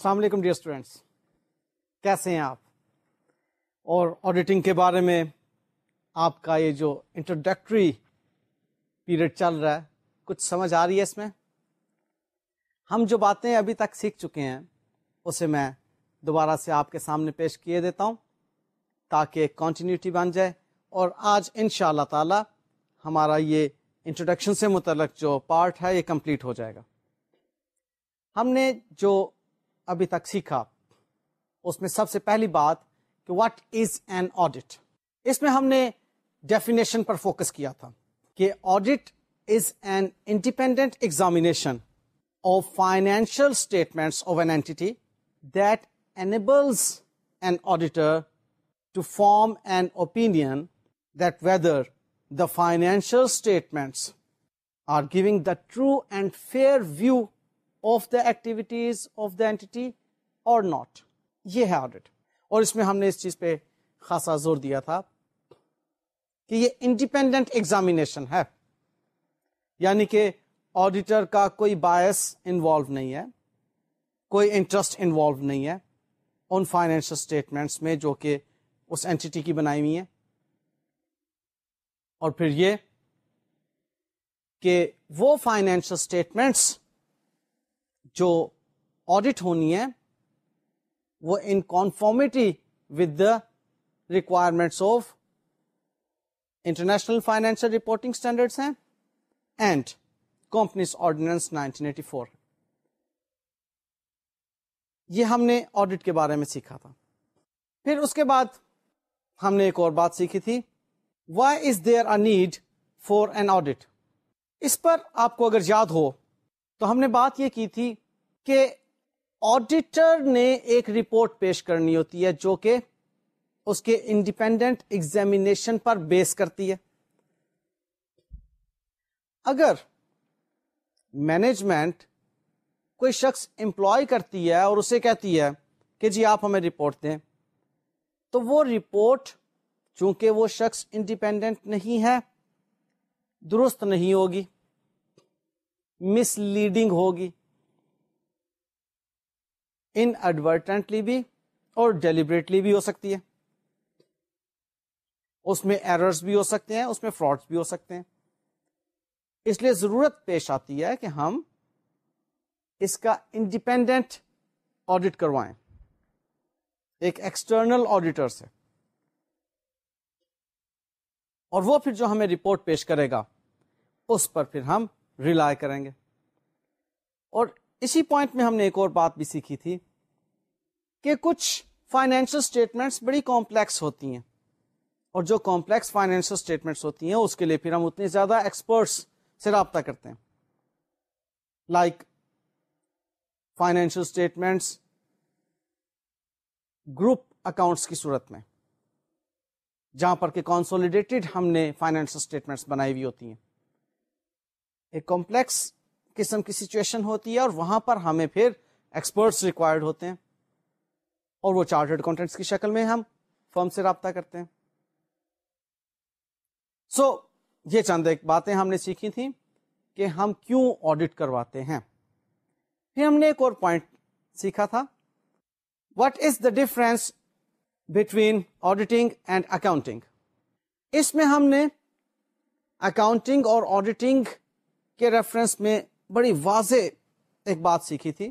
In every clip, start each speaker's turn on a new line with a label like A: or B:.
A: السلام علیکم dear students, کیسے ہیں آپ؟ اور آڈیٹنگ کے بارے میں آپ کا یہ جو انٹروڈکٹری پیریڈ چل رہا ہے، کچھ سمجھ آ رہی ہے اس میں؟ ہم جو باتیں ابھی تک سیکھ چکے ہیں، اسے میں دوبارہ سے آپ کے سامنے پیش کیے دیتا ہوں تاکہ کنٹینیوٹی بن جائے۔ اور آج ان شاء اللہ تعالی ہمارا یہ انٹروڈکشن سے متعلق جو پارٹ ہے، یہ کمپلیٹ ہو جائے گا۔ ہم نے جو ابھی تک سیکھا۔ اس میں سب سے پہلی بات کہ واٹ از این آڈیٹ اس میں ہم نے ڈیفینیشن پر فوکس کیا تھا کہ audit is an independent examination of financial statement of an entity that enables an auditor to form an opinion that whether the financial statements are giving the true and fair view of the activities of the entity اور not یہ ہے audit اور اس میں ہم نے اس چیز پہ خاصا زور دیا تھا کہ یہ انڈیپینڈنٹ ایگزامینیشن ہے. یعنی کہ آڈیٹر کا کوئی باعث انوالو نہیں ہے، کوئی انٹرسٹ انوالو نہیں ہے ان فائنینشل اسٹیٹمنٹس میں جو کہ اس اینٹی کی بنائی ہوئی ہیں۔ اور پھر یہ کہ وہ فائنینشل اسٹیٹمنٹس جو آڈٹ ہونی ہے، وہ in conformity with the requirements of international financial reporting standards ہیں اینڈ کمپنیز آرڈیننس 1984 یہ ہم نے آڈٹ کے بارے میں سیکھا تھا۔ پھر اس کے بعد ہم نے ایک اور بات سیکھی تھی۔ Why is there a need for an audit اس پر آپ کو اگر یاد ہو تو ہم نے بات یہ کی تھی کہ آڈیٹر نے ایک رپورٹ پیش کرنی ہوتی ہے جو کہ اس کے انڈیپینڈنٹ ایگزامینیشن پر بیس کرتی ہے۔ اگر مینجمنٹ کوئی شخص امپلائی کرتی ہے اور اسے کہتی ہے کہ جی آپ ہمیں رپورٹ دیں، تو وہ رپورٹ چونکہ وہ شخص انڈیپینڈنٹ نہیں ہے، درست نہیں ہوگی۔ مس لیڈنگ ہوگی۔ ان ایڈورٹنٹلی بھی اور ڈیلیبریٹلی بھی ہو سکتی ہے۔ اس میں ایررز بھی ہو سکتے ہیں، اس میں فراڈس بھی ہو سکتے ہیں۔ اس لیے ضرورت پیش آتی ہے کہ ہم اس کا انڈیپینڈنٹ آڈٹ کروائیں۔ ایک ایکسٹرنل آڈیٹر سے۔ اور وہ پھر جو ہمیں رپورٹ پیش کرے گا، اس پر پھر ہم ریلائی کریں گے۔ اور اسی پوائنٹ میں ہم نے ایک اور بات بھی سیکھی تھی کہ کچھ فائنینشل اسٹیٹمنٹس بڑی کمپلیکس ہوتی ہیں۔ اور جو کمپلیکس فائنینشل اسٹیٹمنٹس ہوتی ہیں، اس کے لیے پھر ہم اتنے زیادہ ایکسپرٹس سے رابطہ کرتے ہیں۔ Like financial statements group accounts کی صورت میں، جہاں پر کہ کانسولیڈیٹڈ ہم نے فائنینشل اسٹیٹمنٹس بنائی ہوئی ہوتی ہیں۔ ایک کمپلیکس قسم کی سچویشن ہوتی ہے اور وہاں پر ہمیں پھر ایکسپرٹس ریکوائرڈ ہوتے ہیں اور وہ چارٹرڈ اکاؤنٹنٹس کی شکل میں ہم فرم سے رابطہ کرتے ہیں۔ سو so, یہ چند ایک باتیں ہم نے سیکھی تھیں کہ ہم کیوں آڈٹ کرواتے ہیں۔ پھر ہم نے ایک اور پوائنٹ سیکھا تھا۔ What is the difference between auditing and accounting اس میں ہم نے اکاؤنٹنگ اور آڈیٹنگ کے ریفرنس میں بڑی واضح ایک بات سیکھی تھی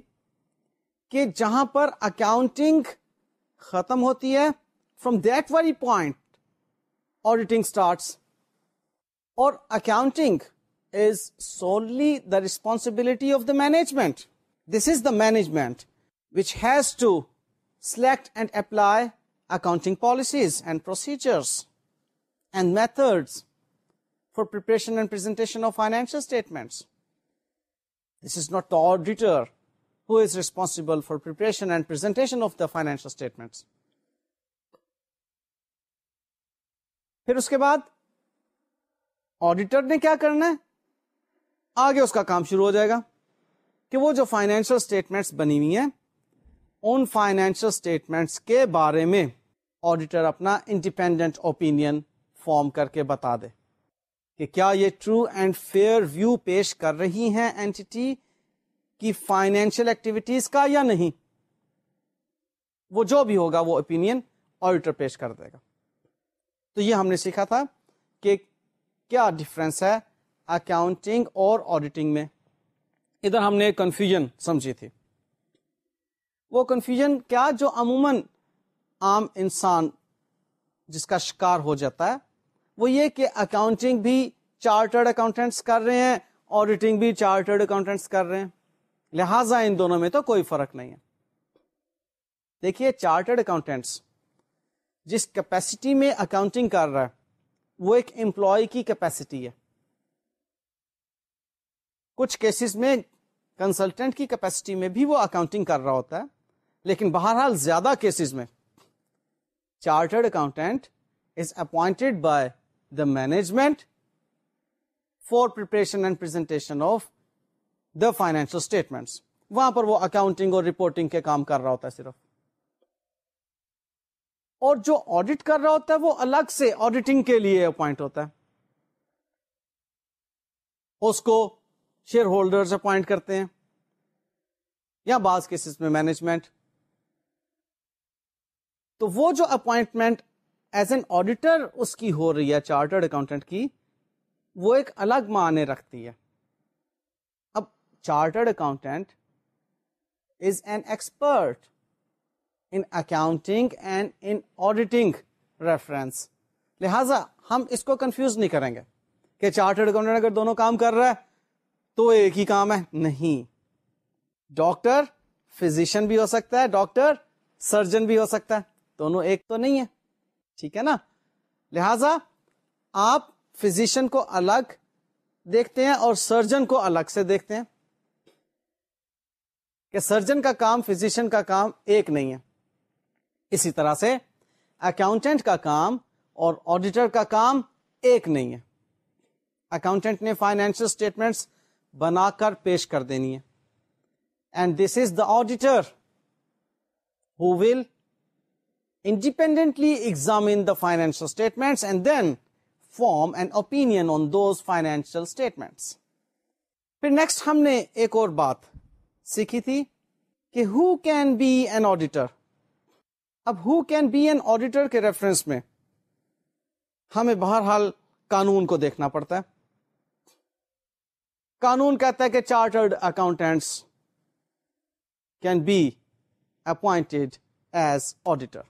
A: کہ جہاں پر اکاؤنٹنگ ختم ہوتی ہے from that very point auditing starts اور accounting is solely the responsibility of the management this is the management which has to select and apply accounting policies and procedures and methods for preparation and presentation of financial statements This is not the auditor who is responsible for preparation and presentation of the financial statements. پھر اس کے بعد auditor نے کیا کرنا ہے آگے اس کا کام شروع ہو جائے گا کہ وہ جو فائنینشل اسٹیٹمنٹس بنی ہوئی ہیں ان فائنینشل اسٹیٹمنٹس کے بارے میں آڈیٹر اپنا انڈیپینڈنٹ اوپین فارم کر کے بتا دے کہ کیا یہ ٹرو اینڈ فیئر ویو پیش کر رہی ہیں اینٹی کی فائنینشیل ایکٹیویٹیز کا یا نہیں؟ وہ جو بھی ہوگا وہ اوپینین آڈیٹر پیش کر دے گا۔ تو یہ ہم نے سیکھا تھا کہ کیا ڈفرینس ہے اکاؤنٹنگ اور آڈیٹنگ میں۔ ادھر ہم نے کنفیوژن سمجھی تھی۔ وہ کنفیوژن کیا جو عموماً عام انسان جس کا شکار ہو جاتا ہے وہ یہ کہ اکاؤنٹنگ بھی چارٹرڈ اکاؤنٹینٹس کر رہے ہیں آڈیٹنگ بھی چارٹرڈ اکاؤنٹینٹس کر رہے ہیں۔ لہذا ان دونوں میں تو کوئی فرق نہیں ہے۔ دیکھیے چارٹرڈ اکاؤنٹینٹس جس کیپیسٹی میں اکاؤنٹنگ کر رہا ہے، وہ ایک امپلائی کی کیپیسٹی ہے۔ کچھ کیسز میں کنسلٹنٹ کی کیپیسٹی میں بھی وہ اکاؤنٹنگ کر رہا ہوتا ہے، لیکن بہرحال زیادہ کیسز میں chartered accountant is appointed by the management for preparation and presentation of the financial statements وہاں پر وہ اکاؤنٹنگ اور رپورٹنگ کے کام کر رہا ہوتا ہے صرف۔ اور جو آڈٹ کر رہا ہوتا ہے وہ الگ سے آڈیٹنگ کے لیے اپوائنٹ ہوتا ہے۔ اس کو شیئر ہولڈر اپوائنٹ کرتے ہیں یا بعض کیسز میں مینجمنٹ تو وہ جو اپوائنٹمنٹ ایز این آڈیٹر اس کی ہو رہی ہے، چارٹرڈ اکاؤنٹنٹ کی، وہ ایک الگ معنی رکھتی ہے۔ اب chartered accountant is an expert in accounting and in auditing reference لہذا ہم اس کو کنفیوز نہیں کریں گے کہ چارٹرڈ اکاؤنٹنٹ اگر دونوں کام کر رہا ہے تو ایک ہی کام ہے۔ نہیں۔ ڈاکٹر فزیشین بھی ہو سکتا ہے، ڈاکٹر، سرجن بھی ہو سکتا ہے۔ دونوں ایک تو نہیں ہے ٹھیک ہے نا؟ لہذا آپ فزیشین کو الگ دیکھتے ہیں اور سرجن کو الگ سے دیکھتے ہیں۔ کہ سرجن کا کام، فزیشین کا کام ایک نہیں ہے۔ اسی طرح سے اکاؤنٹینٹ کا کام اور آڈیٹر کا کام ایک نہیں ہے۔ اکاؤنٹینٹ نے فائنینشیل اسٹیٹمنٹس بنا کر پیش کر دینی ہے۔ And this is the auditor who will independently examine the financial statements and then form and opinion on those financial statements پھر نیکسٹ ہم نے ایک اور بات سیکھی تھی کہ who can be an auditor اب who can be an auditor کے ریفرنس میں ہمیں بہرحال قانون کو دیکھنا پڑتا ہے قانون کہتا ہے کہ chartered accountants can be appointed as auditor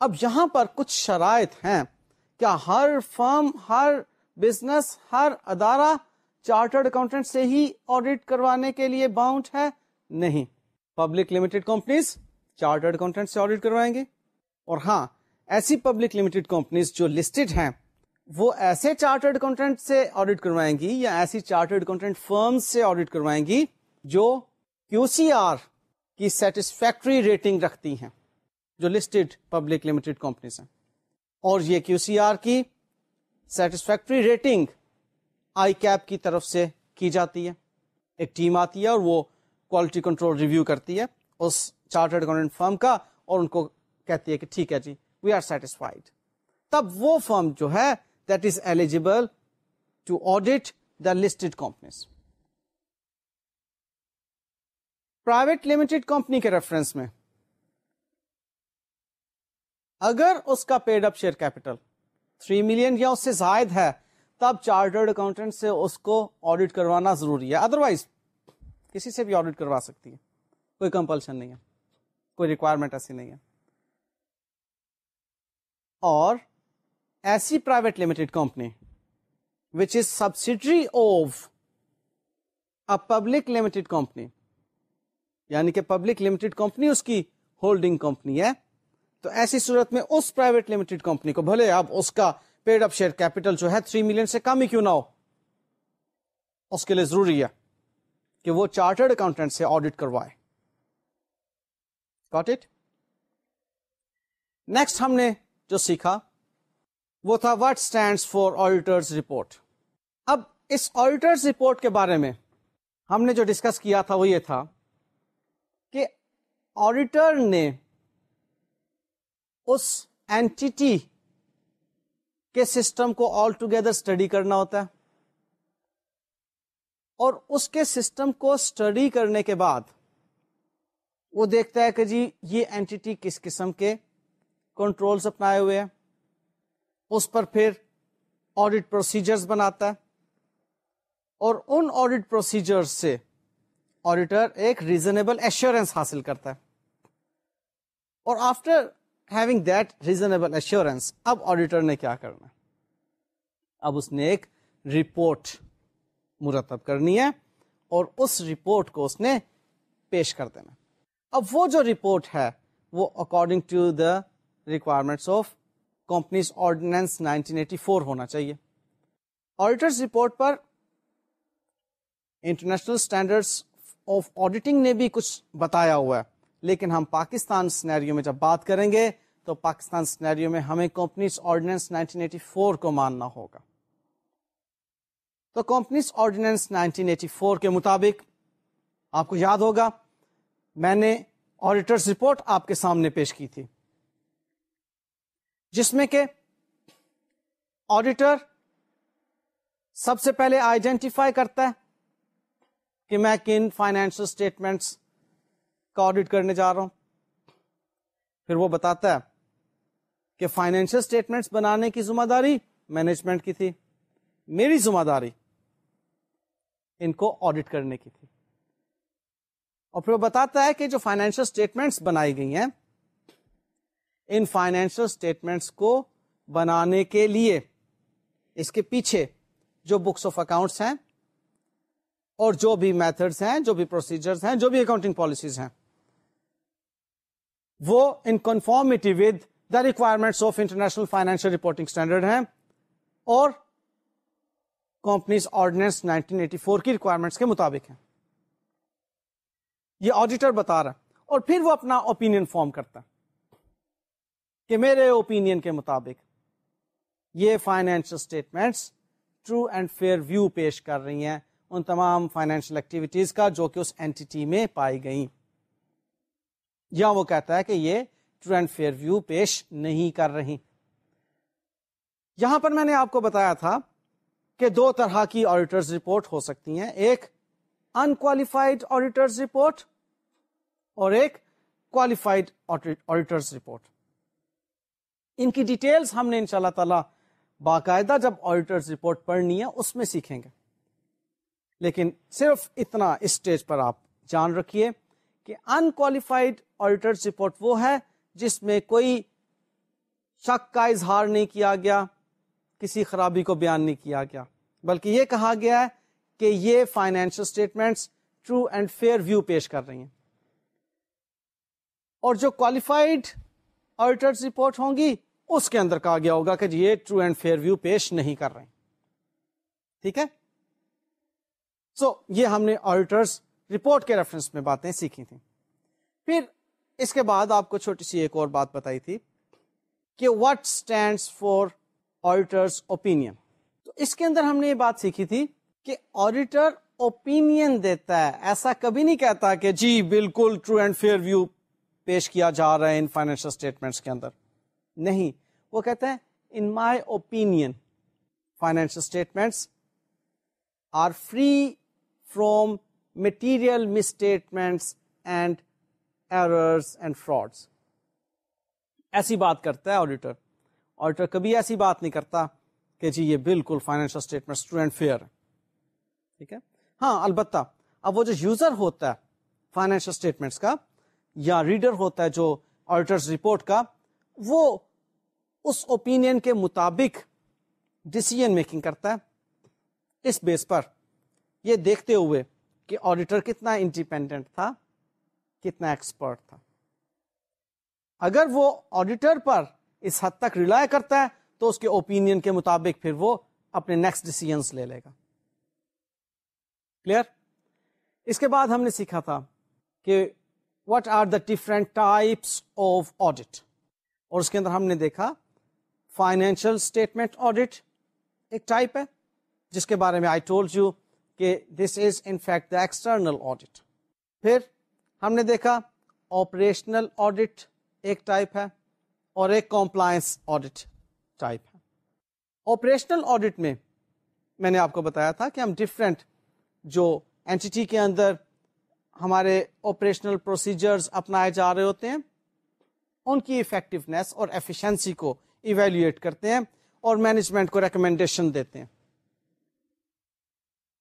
A: اب یہاں پر کچھ شرائط ہیں۔ کیا ہر فرم، ہر بزنس ہر ادارہ چارٹرڈ اکاؤنٹنٹ سے ہی آڈیٹ کروانے کے لیے باؤنڈ ہے؟ نہیں۔ Public limited companies chartered accountant سے آڈیٹ کروائیں گے۔ اور ہاں ایسی پبلک لمیٹڈ کمپنیز جو لسٹڈ ہیں، وہ ایسے چارٹرڈ اکاؤنٹنٹ سے آڈیٹ کروائیں گی یا ایسی چارٹرڈ اکاؤنٹنٹ فرم سے آڈیٹ کروائیں گی جو کیو سی آر کی سیٹسفیکٹری ریٹنگ رکھتی ہیں۔ جو لسٹڈ پبلک لمیٹڈ کمپنیز ہیں۔ اور یہ کیو سی آر کی سیٹسفیکٹری ریٹنگ آئی کیپ کی طرف سے کی جاتی ہے۔ ایک ٹیم آتی ہے اور وہ کوالٹی کنٹرول ریویو کرتی ہے اس چارٹرڈ اکاؤنٹنٹ فرم کا اور ان کو کہتی ہے کہ ٹھیک ہے جی وی آر سیٹسفائڈ تب وہ فرم جو ہے that is eligible to audit the listed companies private limited company کے ریفرنس میں اگر اس کا paid up share capital three million یا اس سے زائد ہے، تب چارٹرڈ اکاؤنٹنٹ سے اس کو آڈیٹ کروانا ضروری ہے۔ ادروائز کسی سے بھی آڈیٹ کروا سکتی ہے۔ کوئی کمپلشن نہیں ہے۔ کوئی ریکوائرمنٹ ایسی نہیں ہے۔ اور ایسی private limited company which is subsidiary of a public limited company یعنی کہ پبلک لمیٹڈ کمپنی اس کی ہولڈنگ کمپنی ہے۔ تو ایسی صورت میں اس پرائیویٹ لمیٹڈ کمپنی کو بھلے اب اس کا پیڈ اپ شیئر کیپٹل جو ہے تھری ملین سے کم ہی کیوں نہ ہو؟ اس کے لیے ضروری ہے کہ وہ چارٹرڈ اکاؤنٹنٹ سے آڈیٹ کروائے۔ اٹ نیکسٹ ہم نے جو سیکھا وہ تھا what stand for auditors report اب اس آڈیٹرز رپورٹ کے بارے میں ہم نے جو ڈسکس کیا تھا وہ یہ تھا کہ آڈیٹر نے اس اینٹی کے سسٹم کو آل ٹوگیدر اسٹڈی کرنا ہوتا ہے۔ اور اس کے سسٹم کو اسٹڈی کرنے کے بعد وہ دیکھتا ہے کہ جی یہ اینٹی کس قسم کے کنٹرولز اپنائے ہوئے ہیں۔ اس پر پھر آڈٹ پروسیجرز بناتا ہے۔ اور ان آڈٹ پروسیجر سے آڈیٹر ایک ریزنیبل ایشورینس حاصل کرتا ہے۔ اور after having that reasonable assurance اب آڈیٹر نے کیا کرنا اب اس نے ایک رپورٹ مرتب کرنی ہے اور اس رپورٹ کو اس نے پیش کر دینا اب وہ جو رپورٹ ہے، وہ according to the requirement of companies ordinance 1984 ہونا چاہیے۔ آڈیٹرز رپورٹ پر انٹرنیشنل اسٹینڈرڈس آف آڈیٹنگ نے بھی کچھ بتایا ہوا ہے۔ لیکن ہم پاکستان سنیریو میں جب بات کریں گے تو پاکستان سنیریو میں ہمیں کمپنیز آرڈیننس 1984 کو ماننا ہوگا۔ تو کمپنیز آرڈیننس 1984 کے مطابق آپ کو یاد ہوگا، میں نے آڈیٹرز رپورٹ آپ کے سامنے پیش کی تھی۔ جس میں کہ آڈیٹر سب سے پہلے آئیڈینٹیفائی کرتا ہے کہ میں کن فائنینشل اسٹیٹمنٹس کا آڈٹ کرنے جا رہا ہوں۔ پھر وہ بتاتا ہے کہ فائنینشل اسٹیٹمنٹس بنانے کی ذمہ داری مینجمنٹ کی تھی، میری ذمہ داری ان کو آڈٹ کرنے کی تھی۔ اور پھر وہ بتاتا ہے کہ جو فائنینشل اسٹیٹمنٹس بنائی گئی ہیں، ان فائنینشل اسٹیٹمنٹس کو بنانے کے لیے اس کے پیچھے جو بکس آف اکاؤنٹس ہیں اور جو بھی میتھڈس ہیں، جو بھی پروسیجرز ہیں، جو بھی اکاؤنٹنگ پالیسیز ہیں وہ in conformity with the requirements of international financial reporting standard ہیں اور کمپنیز آرڈیننس 1984 کی ریکوائرمنٹس کے مطابق ہیں۔ یہ آڈیٹر بتا رہا اور پھر وہ اپنا اوپین فارم کرتا ہے کہ میرے اوپین کے مطابق یہ financial statements true and fair view پیش کر رہی ہیں ان تمام فائنینشیل ایکٹیویٹیز کا جو کہ اس اینٹی میں پائی گئی یا وہ کہتا ہے کہ یہ ٹرو اینڈ فیئر ویو پیش نہیں کر رہی۔ یہاں پر میں نے آپ کو بتایا تھا کہ دو طرح کی آڈیٹرز رپورٹ ہو سکتی ہیں، ایک انکوالیفائڈ آڈیٹرز رپورٹ اور ایک کوالیفائڈ آڈیٹرز رپورٹ ان کی ڈیٹیلز ہم نے ان شاء اللہ تعالی باقاعدہ جب آڈیٹرز رپورٹ پڑھنی ہے، اس میں سیکھیں گے۔ لیکن صرف اتنا اسٹیج پر آپ جان رکھیے کہ انکوالیفائڈ آڈیٹرز رپورٹ وہ ہے جس میں کوئی شک کا اظہار نہیں کیا گیا کسی خرابی کو بیان نہیں کیا گیا۔ بلکہ یہ کہا گیا ہے کہ یہ financial statements true and fair view پیش کر رہی ہیں۔ اور جو کوالیفائڈ آڈیٹرز رپورٹ ہوں گی اس کے اندر کہا گیا ہوگا کہ جی یہ ٹرو اینڈ فیئر ویو پیش نہیں کر رہے ٹھیک ہے؟ سو so, یہ ہم نے آڈیٹرز رپورٹ کے ریفرنس میں باتیں سیکھی تھیں۔ پھر اس کے بعد آپ کو چھوٹی سی ایک اور بات بتائی تھی کہ what stand for auditors opinion تو اس کے اندر ہم نے یہ بات سیکھی تھی کہ آڈیٹر اوپین دیتا ہے. ایسا کبھی نہیں کہتا کہ جی بالکل ٹرو اینڈ فیئر ویو پیش کیا جا رہا ہے ان فائنینشل اسٹیٹمنٹس کے اندر. نہیں، وہ کہتے ہیں in my opinion financial statements are free from material misstatements and errors and frauds ایسی بات کرتا ہے آڈیٹر آڈیٹر کبھی ایسی بات نہیں کرتا کہ جی یہ بالکل financial statement true and fair ٹھیک ہے؟ ہاں البتہ اب وہ جو یوزر ہوتا ہے فائنینشل اسٹیٹمنٹس کا یا ریڈر ہوتا ہے جو آڈیٹرز رپورٹ کا، وہ اس اوپین کے مطابق ڈسیزن میکنگ کرتا ہے۔ اس بیس پر یہ دیکھتے ہوئے کہ آڈیٹر کتنا انڈیپینڈنٹ تھا۔ کتنا ایکسپرٹ تھا۔ اگر وہ آڈیٹر پر اس حد تک ریلائے کرتا ہے، تو اس کے اوپین کے مطابق پھر وہ اپنے نیکسٹ ڈسیزنس لے لے گا۔ کلیئر اس کے بعد ہم نے سیکھا تھا کہ what are the different types of audit اور اس کے اندر ہم نے دیکھا فائنینشیل اسٹیٹمنٹ آڈیٹ ایک ٹائپ ہے، جس کے بارے میں آئی ٹولڈ یو کہ this is in fact the external audit پھر ہم نے دیکھا آپریشنل آڈیٹ ایک ٹائپ ہے اور ایک کمپلائنس آڈیٹ ٹائپ ہے۔ آپریشنل آڈیٹ میں میں نے آپ کو بتایا تھا کہ ہم ڈفرینٹ جو اینٹی کے اندر ہمارے آپریشنل پروسیجرز اپنائے جا رہے ہوتے ہیں، ان کی افیکٹونیس اور ایفیشنسی کو ایویلویٹ کرتے ہیں اور مینجمنٹ کو ریکمینڈیشن دیتے ہیں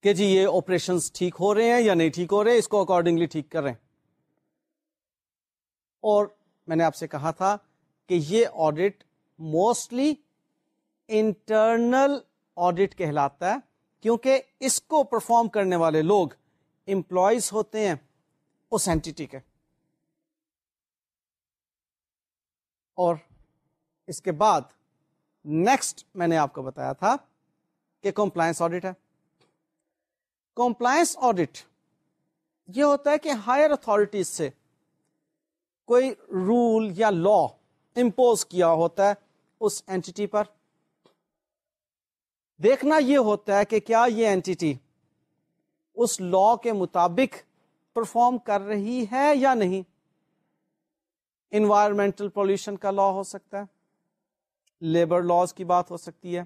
A: کہ جی یہ آپریشن ٹھیک ہو رہے ہیں یا نہیں ٹھیک ہو رہے، اس کو اکارڈنگلی ٹھیک کر رہے ہیں۔ اور میں نے آپ سے کہا تھا کہ یہ آڈٹ موسٹلی انٹرنل آڈٹ کہلاتا ہے، کیونکہ اس کو پرفارم کرنے والے لوگ امپلائیز ہوتے ہیں اس اینٹی کے۔ اور اس کے بعد نیکسٹ میں نے آپ کو بتایا تھا کہ کمپلائنس آڈٹ ہے۔ کمپلائنس آڈٹ یہ ہوتا ہے کہ ہائر اتارٹیز سے کوئی رول یا لا امپوز کیا ہوتا ہے اس اینٹی پر؟ دیکھنا یہ ہوتا ہے کہ کیا یہ اینٹی اس لا کے مطابق پرفارم کر رہی ہے یا نہیں؟ انوائرمنٹل پولوشن کا لا ہو سکتا ہے لیبر لاس کی بات ہو سکتی ہے،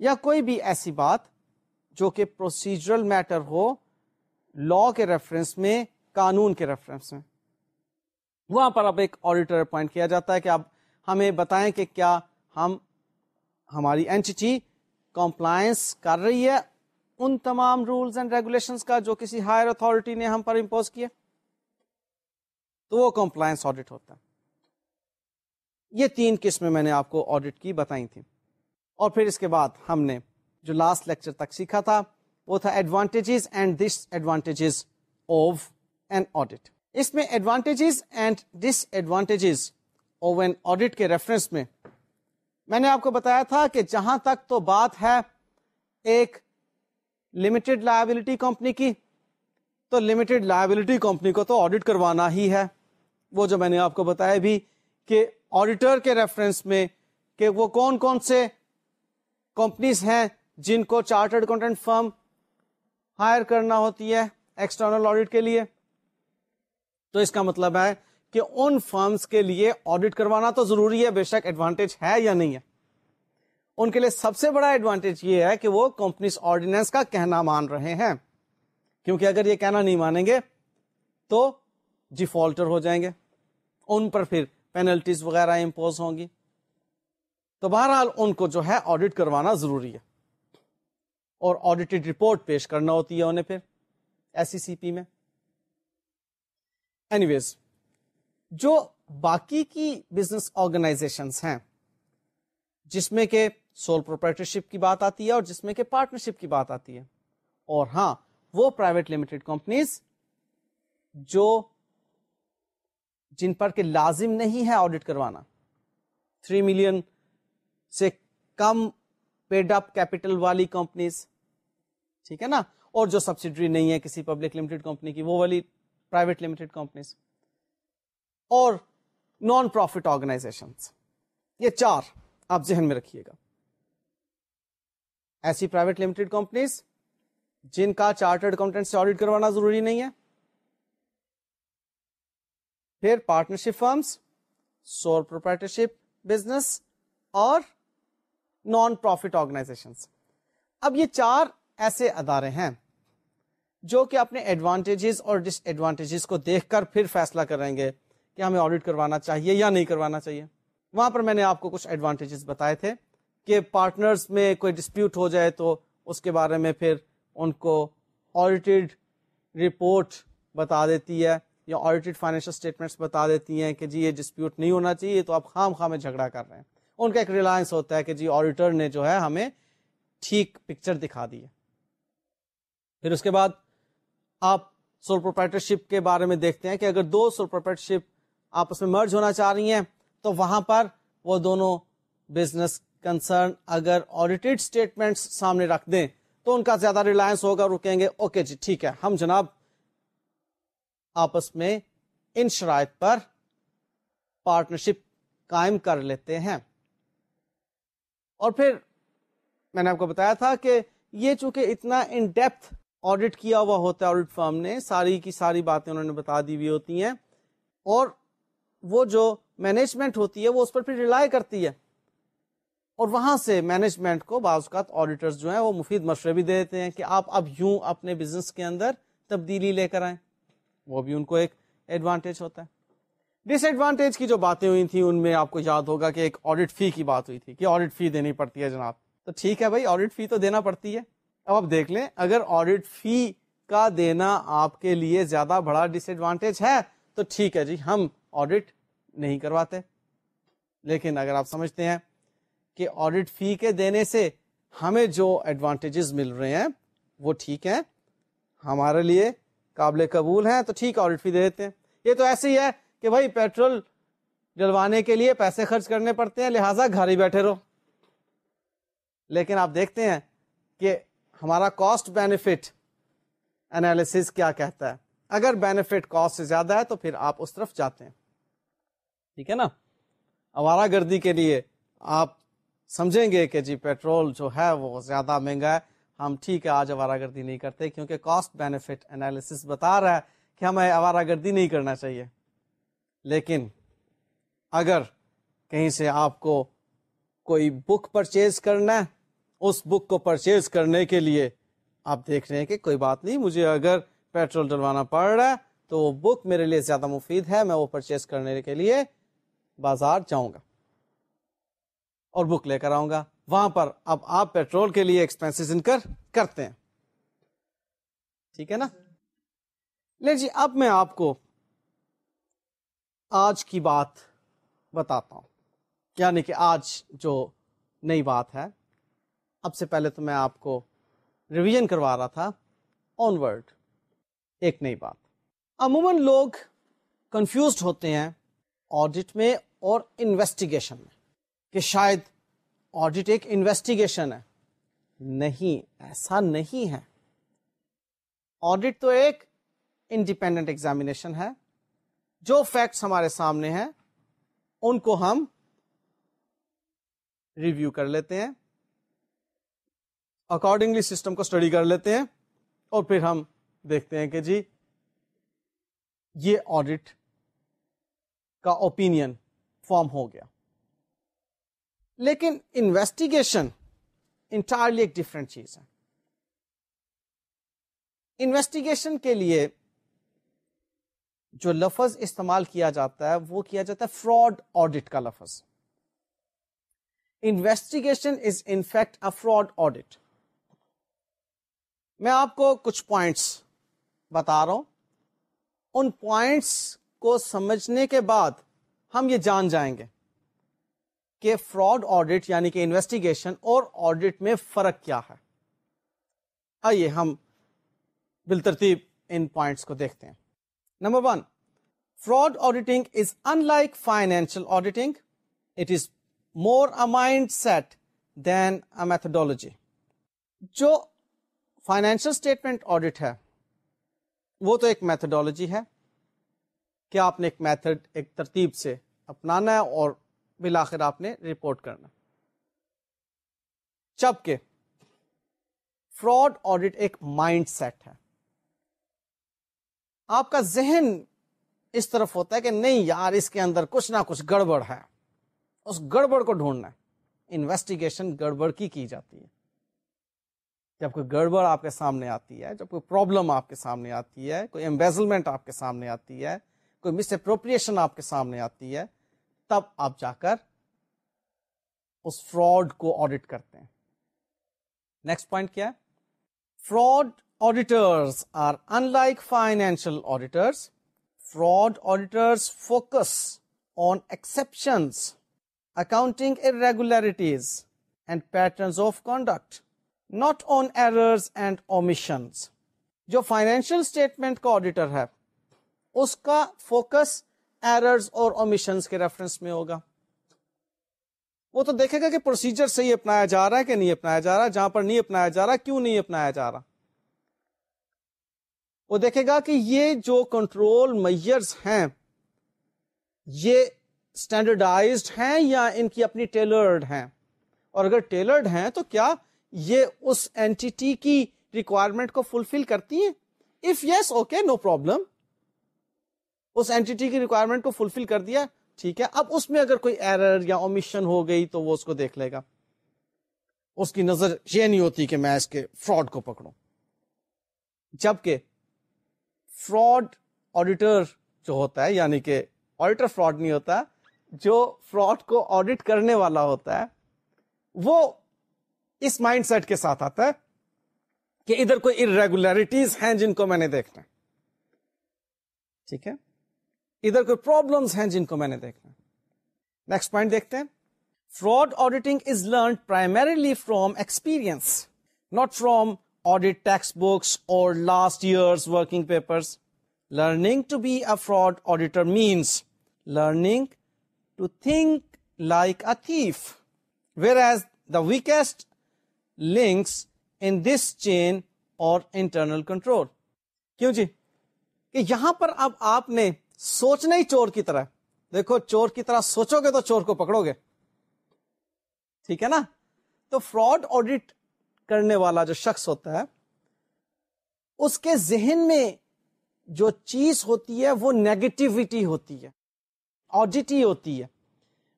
A: یا کوئی بھی ایسی بات جو کہ پروسیجرل میٹر ہو لا کے ریفرنس میں، قانون کے ریفرنس میں۔ وہاں پر اب ایک آڈیٹر اپوائنٹ کیا جاتا ہے کہ اب ہمیں بتائیں کہ کیا ہم ہماری اینٹی کمپلائنس کر رہی ہے ان تمام رولز اینڈ ریگولیشن کا جو کسی ہائر اتارٹی نے ہم پر امپوز کیا۔ تو وہ کمپلائنس آڈٹ ہوتا ہے۔ یہ تین قسمیں میں نے آپ کو آڈٹ کی بتائی تھی اور پھر اس کے بعد ہم نے جو لاسٹ لیکچر تک سیکھا تھا، وہ تھا advantages and disadvantages of an audit اس میں advantages and disadvantages of an audit کے ریفرنس میں میں نے آپ کو بتایا تھا کہ جہاں تک تو بات ہے ایک لمیٹڈ لائبلٹی کمپنی کی، تو لمیٹڈ لائبلٹی کمپنی کو تو آڈٹ کروانا ہی ہے۔ وہ جو میں نے آپ کو بتایا بھی کہ آڈیٹر کے ریفرنس میں کہ وہ کون کون سے کمپنیز ہیں جن کو چارٹرڈ اکاؤنٹنٹ فرم ہائر کرنا ہوتی ہے ایکسٹرنل آڈٹ کے لیے۔ تو اس کا مطلب ہے کہ ان فرمز کے لیے آڈٹ کروانا تو ضروری ہے، بے شک ایڈوانٹیج ہے یا نہیں ہے۔ ان کے لیے سب سے بڑا ایڈوانٹیج یہ ہے کہ وہ کمپنیز آرڈیننس کا کہنا مان رہے ہیں۔ کیونکہ اگر یہ کہنا نہیں مانیں گے تو ڈیفالٹر ہو جائیں گے۔ ان پر پھر پینلٹیز وغیرہ امپوز ہوں گی۔ تو بہرحال ان کو جو ہے آڈٹ کروانا ضروری ہے۔ اور آڈیٹڈ رپورٹ پیش کرنا ہوتی ہے انہیں پھر۔ ایس سی پی میں۔ اینی ویز جو باقی کی بزنس آرگنائزیشن ہیں، جس میں کہ سول پروپریٹرشپ کی بات آتی ہے اور جس میں کہ پارٹنرشپ کی بات آتی ہے، اور ہاں وہ پرائیویٹ لمیٹڈ کمپنیز جو جن پر کہ لازم نہیں ہے آڈٹ کروانا تھری ملین سے کم پیڈ اپ کیپٹل والی کمپنیز ٹھیک ہے نا، اور جو سبسڈری نہیں ہے کسی پبلک لمیٹڈ کمپنی کی، وہ والی پرائیویٹ لمیٹڈ کمپنیز اور نان پروفٹ آرگنائزیشن یہ چار آپ ذہن میں رکھیے گا۔ ایسی پرائیویٹ لمیٹڈ کمپنیز جن کا چارٹرڈ اکاؤنٹنٹ سے آڈٹ کروانا ضروری نہیں ہے۔ پھر partnership firms sole proprietorship business اور نان پروفٹ آرگنائزیشن اب یہ چار ایسے ادارے ہیں جو کہ اپنے ایڈوانٹیجز اور ڈس ایڈوانٹیجز کو دیکھ کر پھر فیصلہ کریں گے کہ ہمیں آڈٹ کروانا چاہیے یا نہیں کروانا چاہیے۔ وہاں پر میں نے آپ کو کچھ ایڈوانٹیجز بتائے تھے کہ پارٹنرز میں کوئی ڈسپیوٹ ہو جائے تو اس کے بارے میں پھر ان کو آڈیٹڈ رپورٹ بتا دیتی ہے یا آڈیٹڈ فائنینشیل اسٹیٹمنٹس بتا دیتی ہیں کہ جی یہ ڈسپیوٹ نہیں ہونا چاہیے تو آپ خام خام میں جھگڑا کر رہے ہیں۔ ان کا ایک ریلائنس ہوتا ہے کہ جی آڈیٹر نے جو ہے ہمیں ٹھیک پکچر دکھا دی ہے۔ پھر اس کے بعد آپ سول پروپرٹرشپ کے بارے میں دیکھتے ہیں کہ اگر دو سول پروپرٹرشپ آپس میں مرج ہونا چاہ رہی ہیں، تو وہاں پر وہ دونوں بزنس کنسرن اگر آڈیٹڈ اسٹیٹمنٹس سامنے رکھ دیں، تو ان کا زیادہ ریلائنس ہوگا رکیں گے اوکے جی ٹھیک ہے، ہم جناب آپس میں ان شرائط پر پارٹنرشپ قائم کر لیتے ہیں۔ اور پھر میں نے آپ کو بتایا تھا کہ یہ چونکہ اتنا ان ڈیپتھ آڈٹ کیا ہوا ہوتا ہے آڈٹ فرم نے، ساری کی ساری باتیں انہوں نے بتا دی ہوئی ہوتی ہیں۔ اور وہ جو مینجمنٹ ہوتی ہے، وہ اس پر پھر ریلائی کرتی ہے۔ اور وہاں سے مینجمنٹ کو بعض اوقات آڈیٹرز جو ہیں، وہ مفید مشورے بھی دے دیتے ہیں کہ آپ اب یوں اپنے بزنس کے اندر تبدیلی لے کر آئیں۔ وہ بھی ان کو ایک ایڈوانٹیج ہوتا ہے۔ ڈس ایڈوانٹیج کی جو باتیں ہوئی تھیں، ان میں آپ کو یاد ہوگا کہ ایک آڈٹ فی کی بات ہوئی تھی کہ آڈٹ فی دینی پڑتی ہے جناب۔ تو ٹھیک ہے بھائی آڈٹ فی تو دینا پڑتی ہے۔ اب آپ دیکھ لیں، اگر آڈٹ فی کا دینا آپ کے لیے زیادہ بڑا ڈس ایڈوانٹیج ہے، تو ٹھیک ہے جی ہم آڈٹ نہیں کرواتے۔ لیکن اگر آپ سمجھتے ہیں کہ آڈٹ فی کے دینے سے ہمیں جو ایڈوانٹیجز مل رہے ہیں، وہ ٹھیک ہے ہمارے لیے قابل قبول ہیں، تو ٹھیک آڈٹ فی دے دیتے ہیں۔ یہ تو ایسے ہی ہے کہ بھائی پیٹرول جلوانے کے لیے پیسے خرچ کرنے پڑتے ہیں، لہٰذا گھر ہی بیٹھے رہو۔ لیکن آپ دیکھتے ہیں کہ ہمارا کاسٹ بینیفٹ انالیس کیا کہتا ہے؟ اگر بینیفٹ کاسٹ سے زیادہ ہے تو پھر آپ اس طرف جاتے ہیں۔ ٹھیک ہے نا؟ ہمارا گردی کے لیے آپ سمجھیں گے کہ جی پیٹرول جو ہے وہ زیادہ مہنگا ہے۔ ہم ٹھیک ہے، آج آوارہ گردی نہیں کرتے کیونکہ کاسٹ بینیفٹ انالیس بتا رہا ہے کہ ہمیں آوارہ گردی نہیں کرنا چاہیے۔ لیکن اگر کہیں سے آپ کو کوئی بک پرچیز کرنا ہے اس بک کو پرچیز کرنے کے لیے۔ آپ دیکھ رہے ہیں کہ کوئی بات نہیں، مجھے اگر پیٹرول ڈلوانا پڑ رہا ہے تو وہ بک میرے لیے زیادہ مفید ہے، میں وہ پرچیز کرنے کے لیے بازار جاؤں گا اور بک لے کر آؤں گا۔ وہاں پر اب آپ پیٹرول کے لیے ایکسپینس انکر کرتے ہیں۔ ٹھیک ہے نا؟ لے جی اب میں آپ کو آج کی بات بتاتا ہوں۔ یعنی کہ آج جو نئی بات ہے اب سے پہلے تو میں آپ کو ریویژن کروا رہا تھا آن ورڈ ایک نئی بات۔ عموماً لوگ کنفیوزڈ ہوتے ہیں آڈٹ میں اور انویسٹیگیشن میں کہ شاید آڈٹ ایک انویسٹیگیشن ہے۔ نہیں، ایسا نہیں ہے۔ آڈٹ تو ایک انڈیپینڈنٹ ایگزامینیشن ہے۔ جو فیکٹس ہمارے سامنے ہیں، ان کو ہم ریویو کر لیتے ہیں۔ اکارڈنگلی سسٹم کو اسٹڈی کر لیتے ہیں اور پھر ہم دیکھتے ہیں کہ جی یہ آڈٹ کا اوپینین فارم ہو گیا۔ لیکن انویسٹیگیشن انٹائرلی ایک ڈفرینٹ چیز ہے۔ انویسٹیگیشن کے لیے جو لفظ استعمال کیا جاتا ہے وہ کیا جاتا ہے فراڈ آڈٹ کا لفظ۔ Investigation is in fact a fraud audit میں آپ کو کچھ پوائنٹس بتا رہا ہوں۔ ان پوائنٹس کو سمجھنے کے بعد ہم یہ جان جائیں گے کہ فراڈ آڈٹ یعنی کہ انویسٹیگیشن اور آڈٹ میں فرق کیا ہے۔ آئیے ہم بالترتیب ان پوائنٹس کو دیکھتے ہیں۔ Number one fraud auditing is in like financial auditing it is more a mind set then a methodology جو فائنینشیل اسٹیٹمنٹ آڈٹ ہے۔ وہ تو ایک میتھڈولوجی ہے کہ آپ نے ایک میتھڈ ایک ترتیب سے اپنانا ہے اور بالآخر آپ نے رپورٹ کرنا۔ جبکہ فراڈ آڈٹ ایک مائنڈ سیٹ ہے۔ آپ کا ذہن اس طرف ہوتا ہے کہ نہیں یار، اس کے اندر کچھ نہ کچھ گڑبڑ ہے۔ اس گڑبڑ کو ڈھونڈنا ہے۔ انویسٹیگیشن گڑبڑ کی کی جاتی ہے۔ جب کوئی گڑبڑ آپ کے سامنے آتی ہے، جب کوئی پرابلم آپ کے سامنے آتی ہے، کوئی امبیزلمنٹ آپ کے سامنے آتی ہے، کوئی مس اپروپریشن آپ کے سامنے آتی ہے، تب آپ جا کر اس فراڈ کو آڈٹ کرتے ہیں۔ نیکسٹ پوائنٹ کیا ہے؟ Fraud auditors are unlike financial auditors fraud auditors focus on exception accounting irregularities and patterns of conduct not on errors and omissions جو فائنینشیل اسٹیٹمنٹ کا آڈیٹر ہے، اس کا فوکس ایررز اور اومیشنس کے ریفرنس میں ہوگا. وہ تو دیکھے گا کہ پروسیجر صحیح اپنایا جا رہا ہے کہ نہیں اپنایا جا رہا، جہاں پر نہیں اپنایا جا رہا، کیوں نہیں اپنایا جا رہا؟ وہ دیکھے گا کہ یہ جو کنٹرول میئرز ہیں، یہ اسٹینڈرڈائزڈ ہیں یا ان کی اپنی ٹیلرڈ ہیں؟ اور اگر ٹیلرڈ ہیں تو کیا یہ اس اینٹی کی ریکوائرمنٹ کو فلفل کرتی ہیں؟ If yes okay no problem us entity کی ریکوائرمنٹ کو فلفل کر دیا، ٹھیک ہے، اب اس میں اگر کوئی ایرر یا اومیشن ہو گئی تو وہ اس کو دیکھ لے گا۔ اس کی نظر یہ نہیں ہوتی کہ میں اس کے فراڈ کو پکڑوں۔ جبکہ فراڈ آڈیٹر جو ہوتا ہے یعنی کہ آڈیٹر فراڈ نہیں ہوتا، جو فراڈ کو آڈٹ کرنے والا ہوتا ہے، وہ اس مائنڈ سیٹ کے ساتھ آتا ہے کہ ادھر کوئی ارریگولرٹیز ہیں جن کو میں نے دیکھنا ٹھیک ہے؟ ادھر کوئی پرابلمس ہیں جن کو میں نے دیکھنا نیکسٹ پوائنٹ دیکھتے ہیں۔ Fraud auditing is learn primarily from experience not from audit textbooks اور last years working papers learning to be a fraud auditor means learning to think like a thief where is the weakest links in this chain اور internal control کیوں جی؟ کہ یہاں پر اب آپ نے سوچنا ہی چور کی طرح دیکھو، چور کی طرح سوچو گے تو چور کو پکڑو گے۔ ٹھیک ہے نا؟ تو فراڈ آڈٹ کرنے والا جو شخص ہوتا ہے، اس کے ذہن میں جو چیز ہوتی ہے، وہ نیگیٹیوٹی ہوتی ہے۔ آڈیٹی ہوتی ہے۔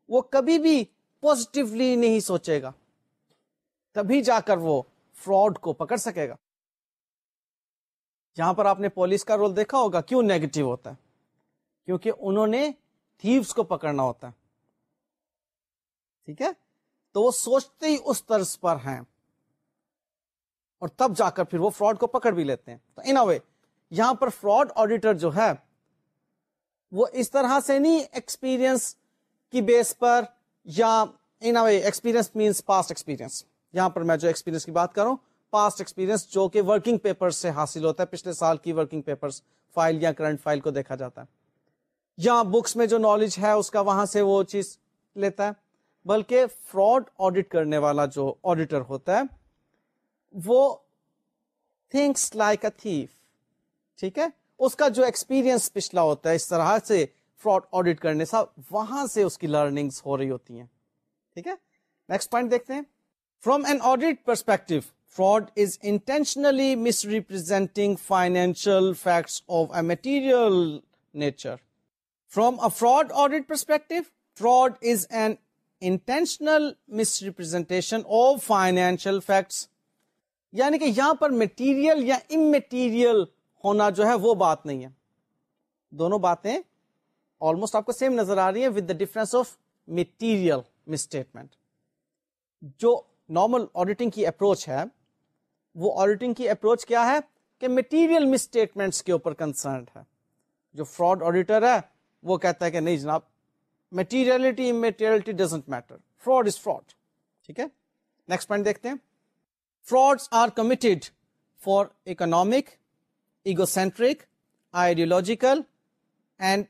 A: وہ کبھی بھی پوزیٹیولی نہیں سوچے گا۔ تبھی جا کر وہ فراڈ کو پکڑ سکے گا۔ یہاں پر آپ نے پولیس کا رول دیکھا ہوگا، کیوں نیگیٹو ہوتا ہے؟ کیونکہ انہوں نے تھیوس کو پکڑنا ہوتا ہے۔ ٹھیک ہے؟ تو وہ سوچتے ہی اس طرز پر ہیں۔ اور تب جا کر پھر وہ فراڈ کو پکڑ بھی لیتے ہیں۔ تو ان وے یہاں پر فراڈ آڈیٹر جو ہے، وہ اس طرح سے نہیں ایکسپیرئنس کی بیس پر یا in way experience means past experience یہاں پر میں جو ایکسپیرینس کی بات کروں پاسٹ ایکسپیرینس جو کہ ورکنگ پیپر سے حاصل ہوتا ہے۔ پچھلے سال کی ورکنگ پیپر فائل یا کرنٹ فائل کو دیکھا جاتا ہے۔ یا بکس میں جو نالج ہے، اس کا وہاں سے وہ چیز لیتا ہے۔ بلکہ فراڈ آڈٹ کرنے والا جو آڈیٹر ہوتا ہے، وہ تھنکس لائک اے تھیف ٹھیک ہے؟ اس کا جو ایکسپیرینس پچھلا ہوتا ہے، اس طرح سے فراڈ آڈٹ کرنے سے، وہاں سے اس کی لرننگ ہو رہی ہوتی ہیں۔ ٹھیک ہے؟ نیکسٹ پوائنٹ دیکھتے ہیں۔ From an audit perspective fraud is intentionally misrepresenting financial facts of a material nature. From a fraud audit perspective, fraud is an intentional misrepresentation of financial facts. یعنی کہ یہاں پر میٹیریل یا امٹیریل ہونا جو ہے وہ بات نہیں ہے دونوں باتیں آلموسٹ آپ کو سیم نظر آ رہی ہیں with the difference of material misstatement جو نارمل آڈیٹنگ کی اپروچ ہے، وہ آڈیٹنگ کی اپروچ کیا ہے کہ مٹیریل مسٹیٹمنٹس کے اوپر کنسرنڈ ہے۔ جو فراڈ آڈیٹر ہے، وہ کہتا ہے کہ نہیں جناب materiality materiality doesn't matter fraud is fraud ٹھیک ہے؟ نیکسٹ پوائنٹ دیکھتے ہیں۔ Fraud are committed for economic egocentric ideological and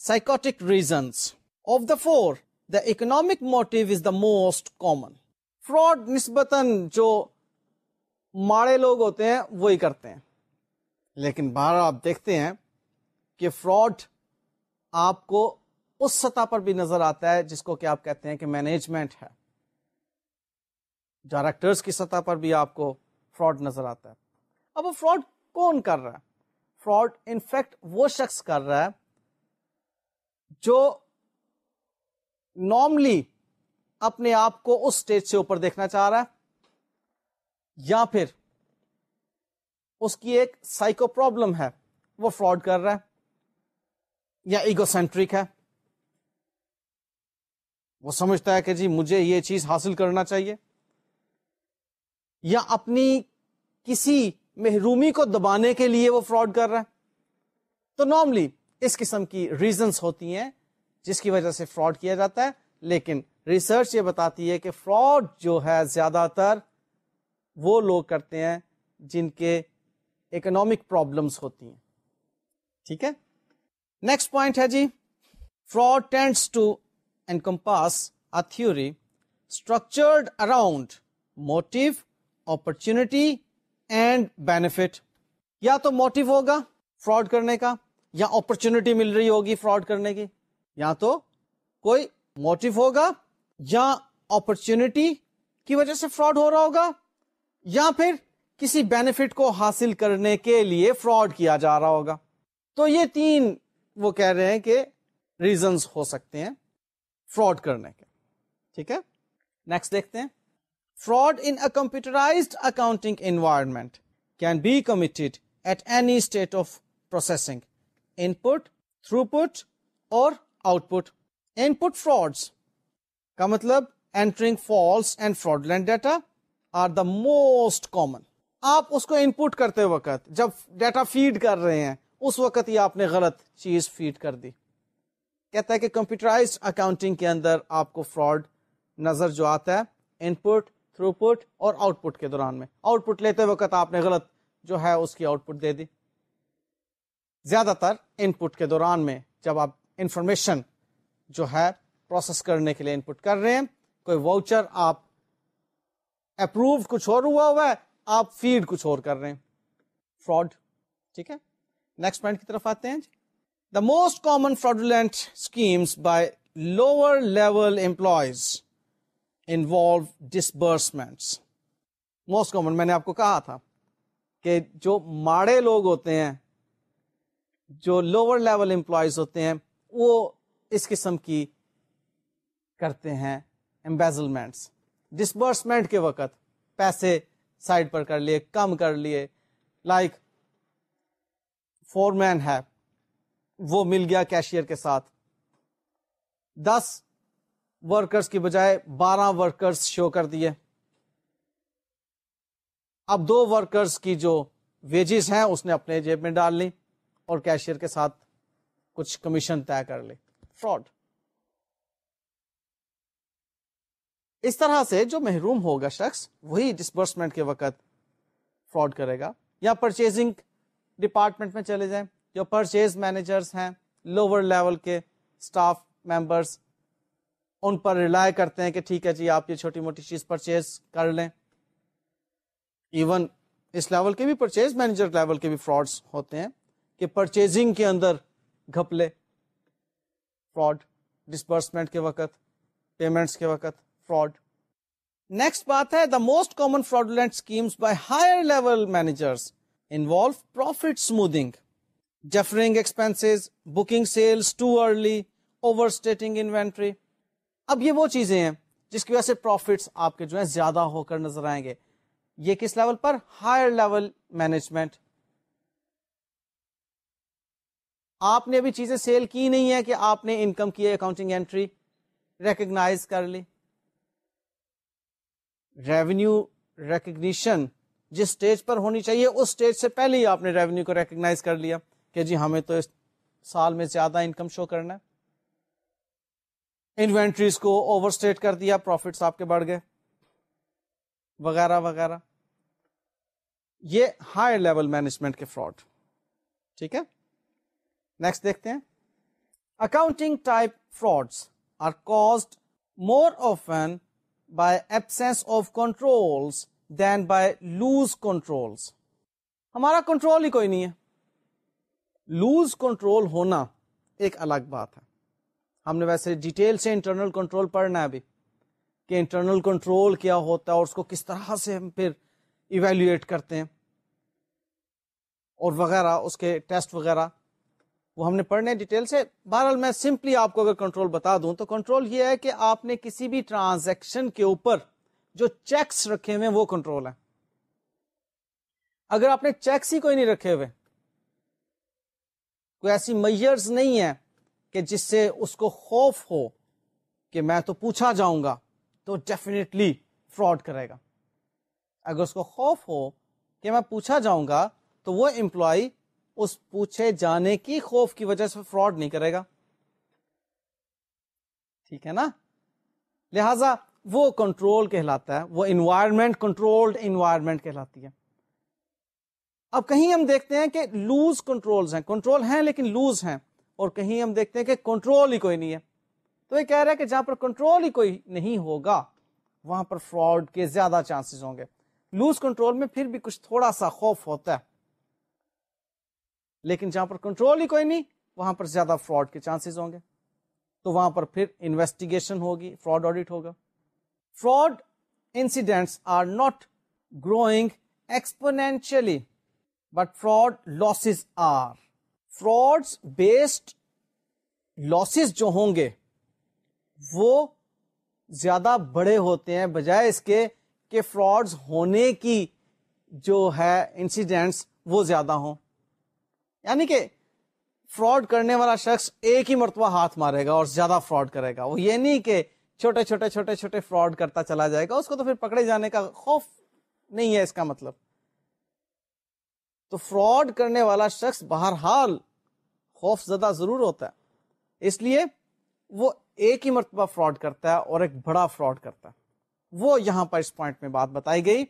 A: psychotic reasons of the four the economic motive is the most common fraud نسبتاً جو ماڑے لوگ ہوتے ہیں، وہی کرتے ہیں۔ لیکن باہر آپ دیکھتے ہیں کہ فراڈ آپ کو اس سطح پر بھی نظر آتا ہے جس کو کہ آپ کہتے ہیں کہ مینجمنٹ ہے۔ ڈائریکٹرز کی سطح پر بھی آپ کو فراڈ نظر آتا ہے۔ اب وہ فراڈ کون کر رہا ہے؟ فراڈ انفیکٹ وہ شخص کر رہا ہے جو نارملی اپنے آپ کو اس اسٹیج سے اوپر دیکھنا چاہ رہا ہے، یا پھر اس کی ایک سائیکو پرابلم ہے، وہ فراڈ کر رہا ہے، یا ایگو سینٹرک ہے۔ وہ سمجھتا ہے کہ جی مجھے یہ چیز حاصل کرنا چاہیے، یا اپنی کسی محرومی کو دبانے کے لیے وہ فراڈ کر رہا ہے۔ تو نارملی اس قسم کی ریزنس ہوتی ہیں جس کی وجہ سے فراڈ کیا جاتا ہے، لیکن ریسرچ یہ بتاتی ہے کہ فراڈ جو ہے زیادہ تر وہ لوگ کرتے ہیں جن کے اکنامک پرابلمس ہوتی ہیں۔ ٹھیک ہے؟ نیکسٹ پوائنٹ ہے جی۔ Fraud tends to encompass a theory structured around motive opportunity and benefit یا تو موٹو ہوگا فراڈ کرنے کا، یا اپرچونٹی مل رہی ہوگی فراڈ کرنے کی، یا تو کوئی موٹو ہوگا یا اپرچونٹی کی وجہ سے فراڈ ہو رہا ہوگا، یا پھر کسی بینیفٹ کو حاصل کرنے کے لیے فراڈ کیا جا رہا ہوگا۔ تو یہ تین وہ کہہ رہے ہیں کہ ریزنس ہو سکتے ہیں فراڈ کرنے کے۔ ٹھیک ہے؟ نیکسٹ دیکھتے ہیں۔ Fraud in computerised accounting environment can be committed at any state of processing input throughput اور output input frauds کا مطلب entering false and fraudulent data are the most common آپ اس کو ان پٹ کرتے وقت جب ڈیٹا فیڈ کر رہے ہیں، اس وقت ہی آپ نے غلط چیز فیڈ کر دی۔ کہتا ہے کہ کمپیوٹرائز اکاؤنٹنگ کے اندر آپ کو فراڈ نظر جو آتا ہے ان پٹ تھرو پٹ اور آؤٹ پٹ کے دوران میں۔ آؤٹ پٹ لیتے وقت آپ نے غلط جو ہے اس کی آؤٹ پٹ دے دی۔ زیادہ تر ان پٹ کے دوران میں جب آپ انفارمیشن جو ہے پروسیس کرنے کے لیے ان پٹ کر رہے ہیں۔ کوئی واؤچر آپ اپروو کچھ اور ہوا ہوا ہے، آپ فیڈ کچھ اور کر رہے ہیں۔ فراڈ ٹھیک ہے۔ نیکسٹ پوائنٹ کی طرف آتے ہیں۔ The most common fraudulent schemes by lower level employees involve disbursements most common میں نے آپ کو کہا تھا کہ جو ماڑے لوگ ہوتے ہیں، جو لوور لیول امپلائیز ہوتے ہیں، وہ اس قسم کی کرتے ہیں امبیزلمنٹس ڈسبرسمنٹ کے وقت پیسے سائڈ پر کر لیے، کم کر لیے. لائک فور مین ہے، وہ مل گیا کیشیئر کے ساتھ. دس ورکرز کی بجائے بارہ ورکرز شو کر دیے. اب دو ورکرز کی جو ویجز ہیں، اس نے اپنے جیب میں ڈال لی اور کیشیئر کے ساتھ کچھ کمیشن طے کر لی. فراڈ اس طرح سے جو محروم ہوگا شخص، وہی ڈسبرسمنٹ کے وقت فراڈ کرے گا۔ یا پرچیزنگ ڈپارٹمنٹ میں چلے جائیں۔ جو پرچیز مینیجرز ہیں لوور لیول کے اسٹاف ممبرس ان پر ریلائی کرتے ہیں کہ ٹھیک ہے جی آپ یہ چھوٹی موٹی چیز پرچیز کر لیں۔ ایون اس لیول کے بھی پرچیز مینیجر لیول کے بھی فراڈس ہوتے ہیں کہ پرچیزنگ کے اندر گھپلے فراڈ ڈسبرسمنٹ کے وقت پیمنٹس کے وقت۔ فراڈ نیکسٹ بات ہے the most common fraudulent schemes by higher level managers involve profit smoothing deferring expense booking sales too early overstating inventory اب یہ وہ چیزیں ہیں جس کی وجہ سے پروفٹس آپ کے جو ہے زیادہ ہو کر نظر آئیں گے۔ یہ کس لیول پر؟ ہائر لیول مینجمنٹ آپ نے ابھی چیزیں سیل کی نہیں ہے کہ آپ نے انکم کی اکاؤنٹنگ اینٹری ریکگنائز کر لی۔ ریونیو ریکگنیشن جس سٹیج پر ہونی چاہیے، اس سٹیج سے پہلے ہی آپ نے ریونیو کو ریکگنائز کر لیا کہ جی ہمیں تو اس سال میں زیادہ انکم شو کرنا ہے۔ انوینٹریز کو اوور اسٹیٹ کر دیا پروفٹس آپ کے بڑھ گئے۔ وغیرہ وغیرہ۔ یہ ہائی لیول مینجمنٹ کے فراڈ ٹھیک ہے؟ نیکسٹ دیکھتے ہیں۔ Accounting type frauds are caused more often by absence of control than by loose control ہمارا کنٹرول ہی کوئی نہیں ہے۔ لوز کنٹرول ہونا ایک الگ بات ہے۔ ہم نے ویسے ڈیٹیل سے انٹرنل کنٹرول پڑھنا ہے ابھی۔ کہ انٹرنل کنٹرول کیا ہوتا ہے اور اس کو کس طرح سے ہم پھر ایویلویٹ کرتے ہیں۔ اور وغیرہ، اس کے ٹیسٹ وغیرہ۔ وہ ہم نے پڑھنے ڈیٹیل سے۔ بہرحال میں سمپلی آپ کو اگر کنٹرول بتا دوں تو کنٹرول یہ ہے کہ آپ نے کسی بھی ٹرانزیکشن کے اوپر جو چیکس رکھے ہوئے وہ کنٹرول ہے اگر آپ نے چیکس ہی کوئی نہیں رکھے ہوئے، کوئی ایسی میئرز نہیں ہے کہ جس سے اس کو خوف ہو کہ میں تو پوچھا جاؤں گا تو ڈیفینیٹلی فراڈ کرے گا۔ اگر اس کو خوف ہو کہ میں پوچھا جاؤں گا تو وہ امپلائی اس پوچھے جانے کی خوف کی وجہ سے فراڈ نہیں کرے گا۔ ٹھیک ہے نا؟ لہذا وہ کنٹرول کہلاتا ہے، وہ انوائرمنٹ کنٹرولڈ انوائرمنٹ کہلاتی ہے۔ اب کہیں ہم دیکھتے ہیں کہ لوز کنٹرول ہیں کنٹرول ہیں لیکن لوز ہیں۔ اور کہیں ہم دیکھتے ہیں کہ کنٹرول ہی کوئی نہیں ہے۔ تو یہ کہہ رہا ہے کہ جہاں پر کنٹرول ہی کوئی نہیں ہوگا، وہاں پر فراڈ کے زیادہ چانسز ہوں گے۔ لوز کنٹرول میں پھر بھی کچھ تھوڑا سا خوف ہوتا ہے۔ لیکن جہاں پر کنٹرول ہی کوئی نہیں، وہاں پر زیادہ فراڈ کے چانسز ہوں گے۔ تو وہاں پر پھر انویسٹیگیشن ہوگی فراڈ آڈیٹ ہوگا۔ Fraud incidents are not growing exponentially but fraud losses are fraud based losses جو ہوں گے، وہ زیادہ بڑے ہوتے ہیں، بجائے اس کے کہ فراڈ ہونے کی جو ہے انسیڈینٹس وہ زیادہ ہوں۔ یعنی کہ فراڈ کرنے والا شخص ایک ہی مرتبہ ہاتھ مارے گا اور زیادہ فراڈ کرے گا۔ وہ یہ نہیں کہ چھوٹے چھوٹے چھوٹے چھوٹے فراڈ کرتا چلا جائے گا، اس کو تو پھر پکڑے جانے کا خوف نہیں ہے اس کا مطلب۔ تو فراڈ کرنے والا شخص بہرحال خوف زدہ ضرور ہوتا ہے۔ اس لیے وہ ایک ہی مرتبہ فراڈ کرتا ہے اور ایک بڑا فراڈ کرتا ہے۔ وہ یہاں پر اس پوائنٹ میں بات بتائی گئی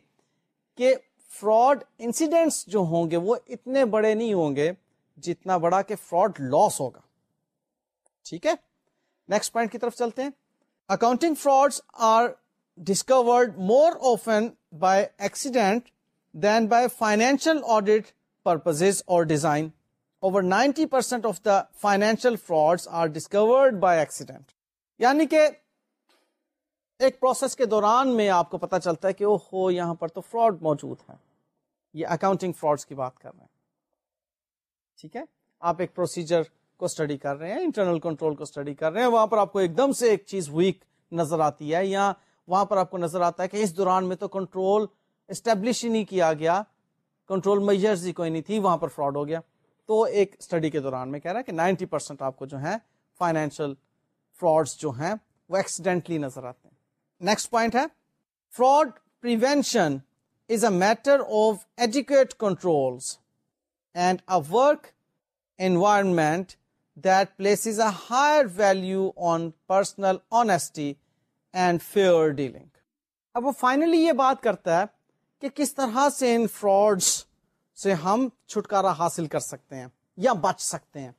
A: کہ فراڈ انسیڈنٹس جو ہوں گے وہ اتنے بڑے نہیں ہوں گے جتنا بڑا کہ فراڈ لاس ہوگا۔ ٹھیک ہے؟ نیکسٹ پوائنٹ کی طرف چلتے ہیں۔ Accounting fraud are discovered more often by accident than by financial audit purpose or design over ninety percent of the financial fraud are discovered by accident یعنی کہ ایک پروسیس کے دوران میں آپ کو پتا چلتا ہے کہ او ہو یہاں پر تو فراڈ موجود ہے۔ یہ اکاؤنٹنگ فراڈ کی بات کر رہے ہیں۔ ٹھیک ہے؟ آپ ایک پروسیجر کو اسٹڈی کر رہے ہیں انٹرنل کنٹرول کو اسٹڈی کر رہے ہیں، وہاں پر آپ کو ایک دم سے ایک چیز ویک نظر آتی ہے، یا وہاں پر آپ کو نظر آتا ہے کہ اس دوران میں تو کنٹرول اسٹیبلش ہی نہیں کیا گیا کنٹرول میجرز ہی کوئی نہیں تھی، وہاں پر فراڈ ہو گیا۔ تو ایک اسٹڈی کے دوران میں کہہ رہا ہے کہ نائنٹی پرسینٹ آپ کو جو ہے فائنینشیل فراڈ جو ہیں، وہ ایکسیڈینٹلی نظر آتے ہیں۔ نیکسٹ پوائنٹ ہے fraud prevention is a matter of adequate control and a work environment that place a higher value on personal honesty and fair dealing اب وہ فائنلی یہ بات کرتا ہے کہ کس طرح سے ان فراڈس سے ہم چھٹکارا حاصل کر سکتے ہیں یا بچ سکتے ہیں۔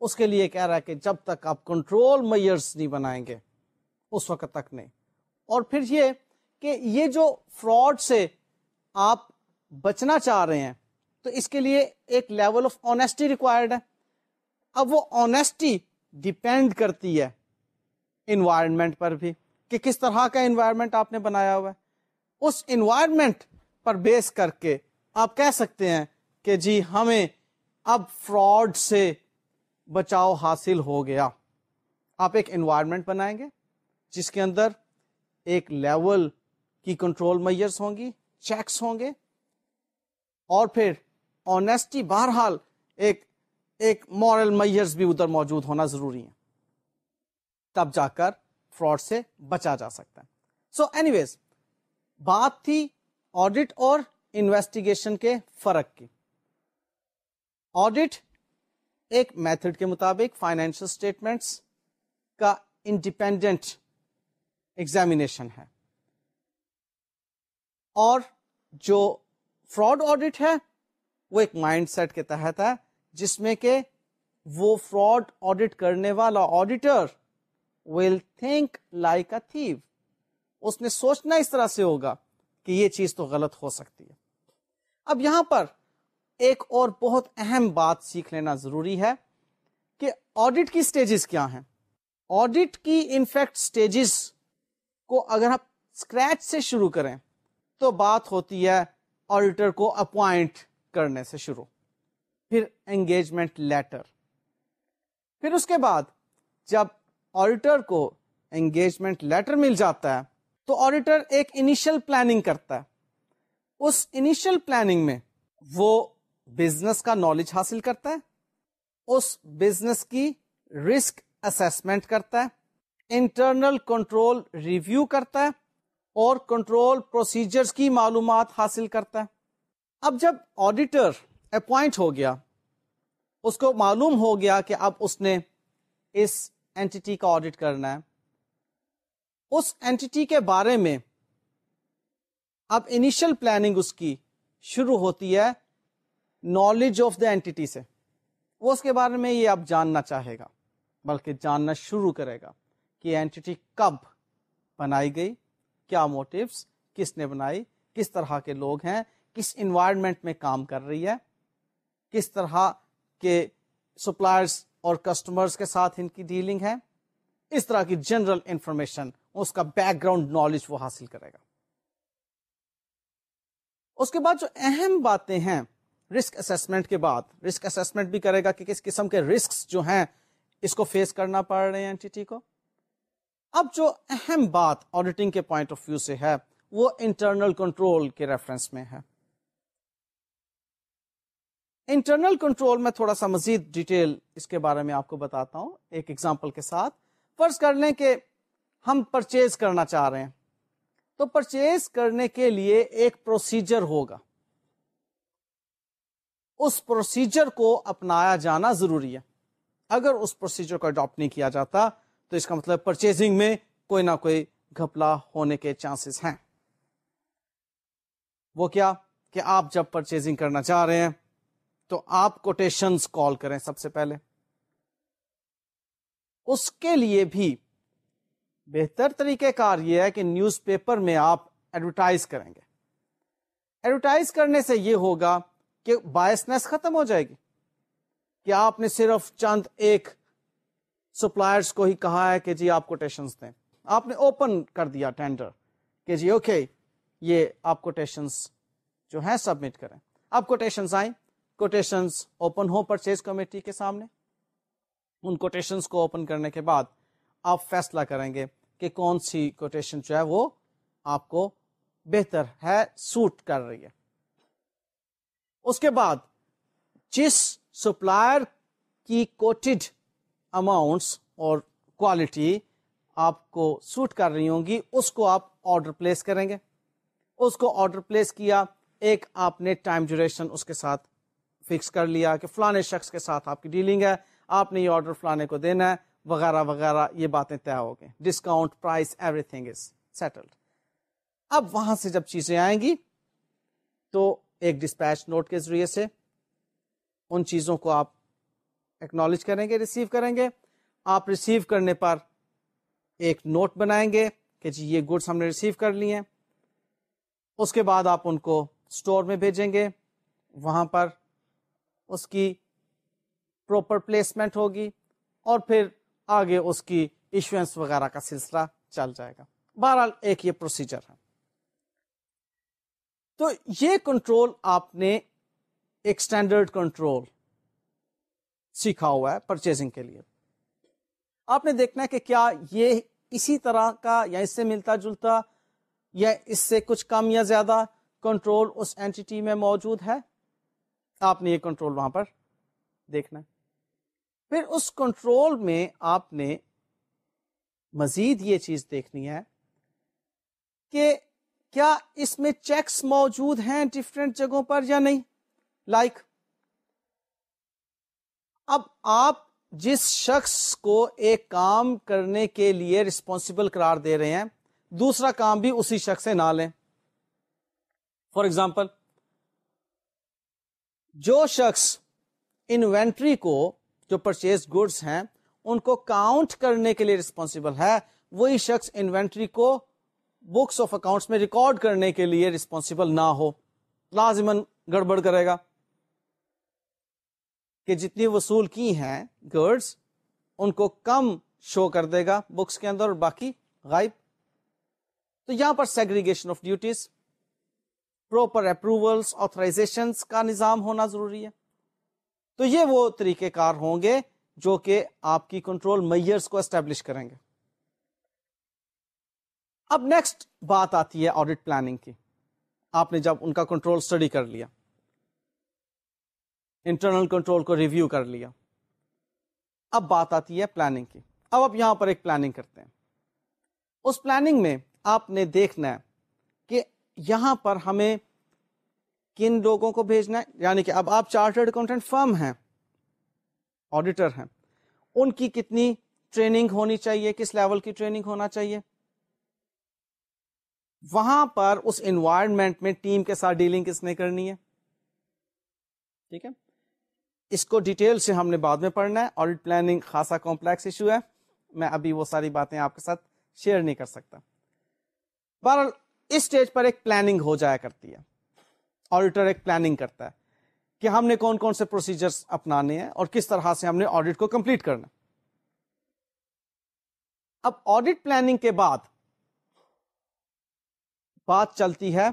A: اس کے لیے کہہ رہا ہے کہ جب تک آپ کنٹرول میئرس نہیں بنائیں گے، اس وقت تک نہیں۔ اور پھر یہ کہ یہ جو فراڈ سے آپ بچنا چاہ رہے ہیں تو اس کے لیے ایک لیول آف آنےسٹی ریکوائرڈ ہے۔ اب وہ آنےسٹی ڈپینڈ کرتی ہے انوائرمنٹ پر بھی کہ کس طرح کا انوائرمنٹ آپ نے بنایا ہوا ہے۔ اس انوائرمنٹ پر بیس کر کے آپ کہہ سکتے ہیں کہ جی ہمیں اب فراڈ سے بچاؤ حاصل ہو گیا۔ آپ ایک انوائرمنٹ بنائیں گے جس کے اندر ایک لیول کی کنٹرول میئرس ہوں گی چیکس ہوں گے اور پھر آنےسٹی بہرحال ایک ایک مورل میئرس بھی ادھر موجود ہونا ضروری ہے تب جا کر فراڈ سے بچا جا سکتا ہے۔ سو اینی ویز بات تھی آڈٹ اور انویسٹیگیشن کے فرق کی۔ آڈٹ ایک میتھڈ کے مطابق فائنینشل اسٹیٹمنٹس کا انڈیپینڈنٹ ایگزامینیشن ہے۔ اور جو فراڈ آڈٹ ہے وہ ایک مائنڈ سیٹ کے تحت ہے، جس میں کہ وہ فراڈ آڈٹ کرنے والا auditor will think like a thief اس نے سوچنا اس طرح سے ہوگا کہ یہ چیز تو غلط ہو سکتی ہے۔ اب یہاں پر ایک اور بہت اہم بات سیکھ لینا ضروری ہے کہ آڈٹ کی سٹیجز کیا ہیں۔ آڈٹ کی انفیکٹ سٹیجز کو اگر آپ اسکریچ سے شروع کریں تو بات ہوتی ہے آڈیٹر کو اپوائنٹ کرنے سے شروع۔ پھر انگیجمنٹ لیٹر پھر اس کے بعد جب آڈیٹر کو انگیجمنٹ لیٹر مل جاتا ہے، تو آڈیٹر ایک انیشل پلاننگ کرتا ہے۔ اس انیشل پلاننگ میں وہ بزنس کا نالج حاصل کرتا ہے۔ اس بزنس کی رسک اسسمنٹ کرتا ہے۔ انٹرنل کنٹرول ریویو کرتا ہے اور کنٹرول پروسیجرز کی معلومات حاصل کرتا ہے۔ اب جب آڈیٹر اپوائنٹ ہو گیا، اس کو معلوم ہو گیا کہ اب اس نے اس اینٹی کا آڈٹ کرنا ہے۔ اس اینٹی کے بارے میں اب انیشل پلاننگ اس کی شروع ہوتی ہے نالج آف دا اینٹی سے۔ وہ اس کے بارے میں یہ اب جاننا چاہے گا، بلکہ جاننا شروع کرے گا کہ اینٹی کب بنائی گئی، کیا موٹیوس کس نے بنائی، کس طرح کے لوگ ہیں کس انوائرمنٹ میں کام کر رہی ہے، کس طرح کے سپلائرس اور کسٹمرز کے ساتھ ان کی ڈیلنگ ہے، اس طرح کی جنرل انفارمیشن اس کا بیک گراؤنڈ نالج وہ حاصل کرے گا۔ اس کے بعد جو اہم باتیں ہیں رسک اسسمنٹ کے بعد رسک اسسمنٹ بھی کرے گا کہ کس قسم کے رسک جو ہیں اس کو فیس کرنا پڑ رہے ہیں اینٹی کو۔ اب جو اہم بات آڈیٹنگ کے پوائنٹ آف ویو سے ہے، وہ انٹرنل کنٹرول کے ریفرنس میں ہے۔ انٹرنل کنٹرول میں تھوڑا سا مزید ڈیٹیل اس کے بارے میں آپ کو بتاتا ہوں، ایک ایگزامپل کے ساتھ۔ فرض کر لیں کہ ہم پرچیز کرنا چاہ رہے ہیں۔ تو پرچیز کرنے کے لیے ایک پروسیجر ہوگا۔ اس پروسیجر کو اپنایا جانا ضروری ہے۔ اگر اس پروسیجر کو اڈاپٹ نہیں کیا جاتا، تو اس کا مطلب پرچیزنگ میں کوئی نہ کوئی گھپلا ہونے کے چانسز ہیں۔ وہ کیا؟ کہ آپ جب پرچیزنگ کرنا چاہ رہے ہیں تو آپ کوٹیشنز کال کریں سب سے پہلے۔ اس کے لیے بھی بہتر طریقہ کار یہ ہے کہ نیوز پیپر میں آپ ایڈورٹائز کریں گے۔ ایڈورٹائز کرنے سے یہ ہوگا کہ بایسنس ختم ہو جائے گی۔ کہ آپ نے صرف چند ایک سپلائرس کو ہی کہا ہے کہ جی آپ کوٹیشن دیں۔ آپ نے اوپن کر دیا ٹینڈر کہ جی اوکے یہ آپ کوٹیشنس جو ہیں سبمٹ کریں۔ اب کوٹیشنس آئیں۔ کوٹیشنس اوپن ہو پرچیز کمیٹی کے سامنے۔ ان کوٹیشنس کو اوپن کرنے کے بعد آپ فیصلہ کریں گے کہ کون سی کوٹیشن جو ہے وہ آپ کو بہتر ہے سوٹ کر رہی ہے۔ اس کے بعد جس سپلائر کی کوٹڈ اماؤنٹس اور کوالٹی آپ کو سوٹ کر رہی ہوں گی، اس کو آپ آرڈر پلیس کریں گے۔ اس کو آرڈر پلیس کیا، ایک آپ نے ٹائم ڈیوریشن اس کے ساتھ فکس کر لیا کہ فلانے شخص کے ساتھ آپ کی ڈیلنگ ہے، آپ نے یہ آرڈر فلانے کو دینا ہے، وغیرہ وغیرہ، یہ باتیں طے ہو گئی discount price everything is settled اب وہاں سے جب چیزیں آئیں گی، تو ایک ڈسپیچ نوٹ کے ذریعے سے ان چیزوں کو آپ ایکنالج کریں گے ریسیو کریں گے۔ آپ ریسیو کرنے پر ایک نوٹ بنائیں گے کہ جی یہ گڈس ہم نے ریسیو کر لی ہیں۔ اس کے بعد آپ ان کو اسٹور میں بھیجیں گے۔ وہاں پر اس کی پروپر پلیسمنٹ ہوگی اور پھر آگے اس کی ایشوئنس وغیرہ کا سلسلہ چل جائے گا۔ بہرحال ایک یہ پروسیجر ہے۔ تو یہ کنٹرول آپ نے ایک اسٹینڈرڈ کنٹرول سیکھا ہوا ہے پرچیزنگ کے لیے۔ آپ نے دیکھنا ہے کہ کیا یہ اسی طرح کا یا اس سے ملتا جلتا یا اس سے کچھ کم یا زیادہ کنٹرول اس اینٹی میں موجود ہے؟ آپ نے یہ کنٹرول وہاں پر دیکھنا ہے۔ پھر اس کنٹرول میں آپ نے مزید یہ چیز دیکھنی ہے کہ کیا اس میں چیکس موجود ہیں ڈفرینٹ جگہوں پر یا نہیں؟ لائک like, اب آپ جس شخص کو ایک کام کرنے کے لیے ریسپانسبل قرار دے رہے ہیں دوسرا کام بھی اسی شخص سے نہ لیں۔ فار ایگزامپل جو شخص انوینٹری کو جو پرچیز گڈس ہیں، ان کو کاؤنٹ کرنے کے لیے ریسپانسبل ہے، وہی شخص انوینٹری کو بکس آف اکاؤنٹس میں ریکارڈ کرنے کے لیے ریسپانسبل نہ ہو۔ لازمن گڑبڑ کرے گا۔ کہ جتنی وصول کی ہیں گرڈس ان کو کم شو کر دے گا بکس کے اندر، اور باقی غائب۔ تو یہاں پر segregation of duties proper approvals authorisation کا نظام ہونا ضروری ہے۔ تو یہ وہ طریقہ کار ہوں گے جو کہ آپ کی کنٹرول میئرس کو اسٹیبلش کریں گے۔ اب نیکسٹ بات آتی ہے آڈیٹ پلاننگ کی۔ آپ نے جب ان کا کنٹرول اسٹڈی کر لیا انٹرنل کنٹرول کو ریویو کر لیا، اب بات آتی ہے پلاننگ کی۔ اب آپ یہاں پر ایک پلاننگ کرتے ہیں۔ اس پلاننگ میں آپ نے دیکھنا ہے کہ یہاں پر ہمیں کن لوگوں کو بھیجنا ہے؟ یعنی کہ اب آپ چارٹرڈ اکاؤنٹنٹ فرم ہیں آڈیٹر ہیں، ان کی کتنی ٹریننگ ہونی چاہیے؟ کس لیول کی ٹریننگ ہونا چاہیے؟ وہاں پر اس انوائرمنٹ میں ٹیم کے ساتھ ڈیلنگ کس نے کرنی ہے؟ ٹھیک ہے؟ اس کو ڈیٹیل سے ہم نے بعد میں پڑھنا ہے۔ آڈیٹ پلاننگ خاصا کمپلیکس ایشو ہے۔ میں ابھی وہ ساری باتیں آپ کے ساتھ شیئر نہیں کر سکتا۔ بہرحال اس اسٹیج پر ایک پلاننگ ہو جایا کرتی ہے۔ آڈیٹر ایک پلاننگ کرتا ہے کہ ہم نے کون کون سے پروسیجرز اپنانے ہیں اور کس طرح سے ہم نے آڈیٹ کو کمپلیٹ کرنا اب آڈیٹ پلاننگ کے بعد بات چلتی ہے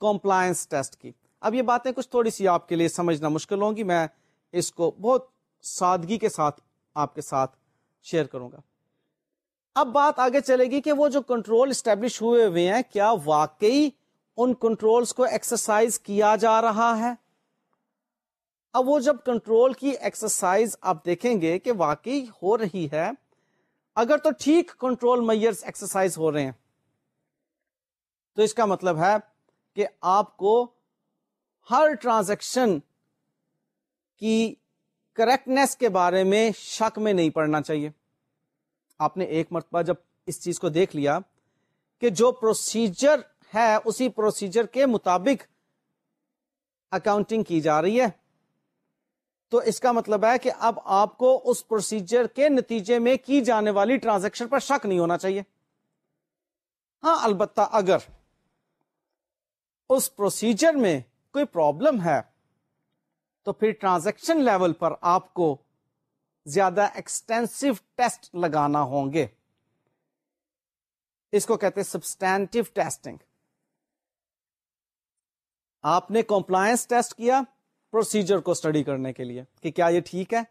A: کمپلائنس ٹیسٹ کی۔ اب یہ باتیں کچھ تھوڑی سی آپ کے لیے سمجھنا مشکل ہوں گی، میں اس کو بہت سادگی کے ساتھ آپ کے ساتھ شیئر کروں گا۔ اب بات آگے چلے گی کہ وہ جو کنٹرول اسٹیبلش ہوئے ہوئے ہیں، کیا واقعی ان کنٹرولز کو ایکسرسائز کیا جا رہا ہے؟ اب وہ جب کنٹرول کی ایکسرسائز آپ دیکھیں گے کہ واقعی ہو رہی ہے، اگر تو ٹھیک کنٹرول میئرس ایکسرسائز ہو رہے ہیں۔ تو اس کا مطلب ہے کہ آپ کو ہر ٹرانزیکشن کی کریکٹنیس کے بارے میں شک میں نہیں پڑنا چاہیے۔ آپ نے ایک مرتبہ جب اس چیز کو دیکھ لیا کہ جو پروسیجر ہے، اسی پروسیجر کے مطابق اکاؤنٹنگ کی جا رہی ہے۔ تو اس کا مطلب ہے کہ اب آپ کو اس پروسیجر کے نتیجے میں کی جانے والی ٹرانزیکشن پر شک نہیں ہونا چاہیے۔ ہاں البتہ اگر اس پروسیجر میں کوئی پرابلم ہے، تو پھر ٹرانزیکشن لیول پر آپ کو زیادہ ایکسٹینسو ٹیسٹ لگانا ہوں گے۔ اس کو کہتے ہیں سبسٹینٹو ٹیسٹنگ آپ نے کمپلائنس ٹیسٹ کیا پروسیجر کو اسٹڈی کرنے کے لیے کہ کیا یہ ٹھیک ہے؟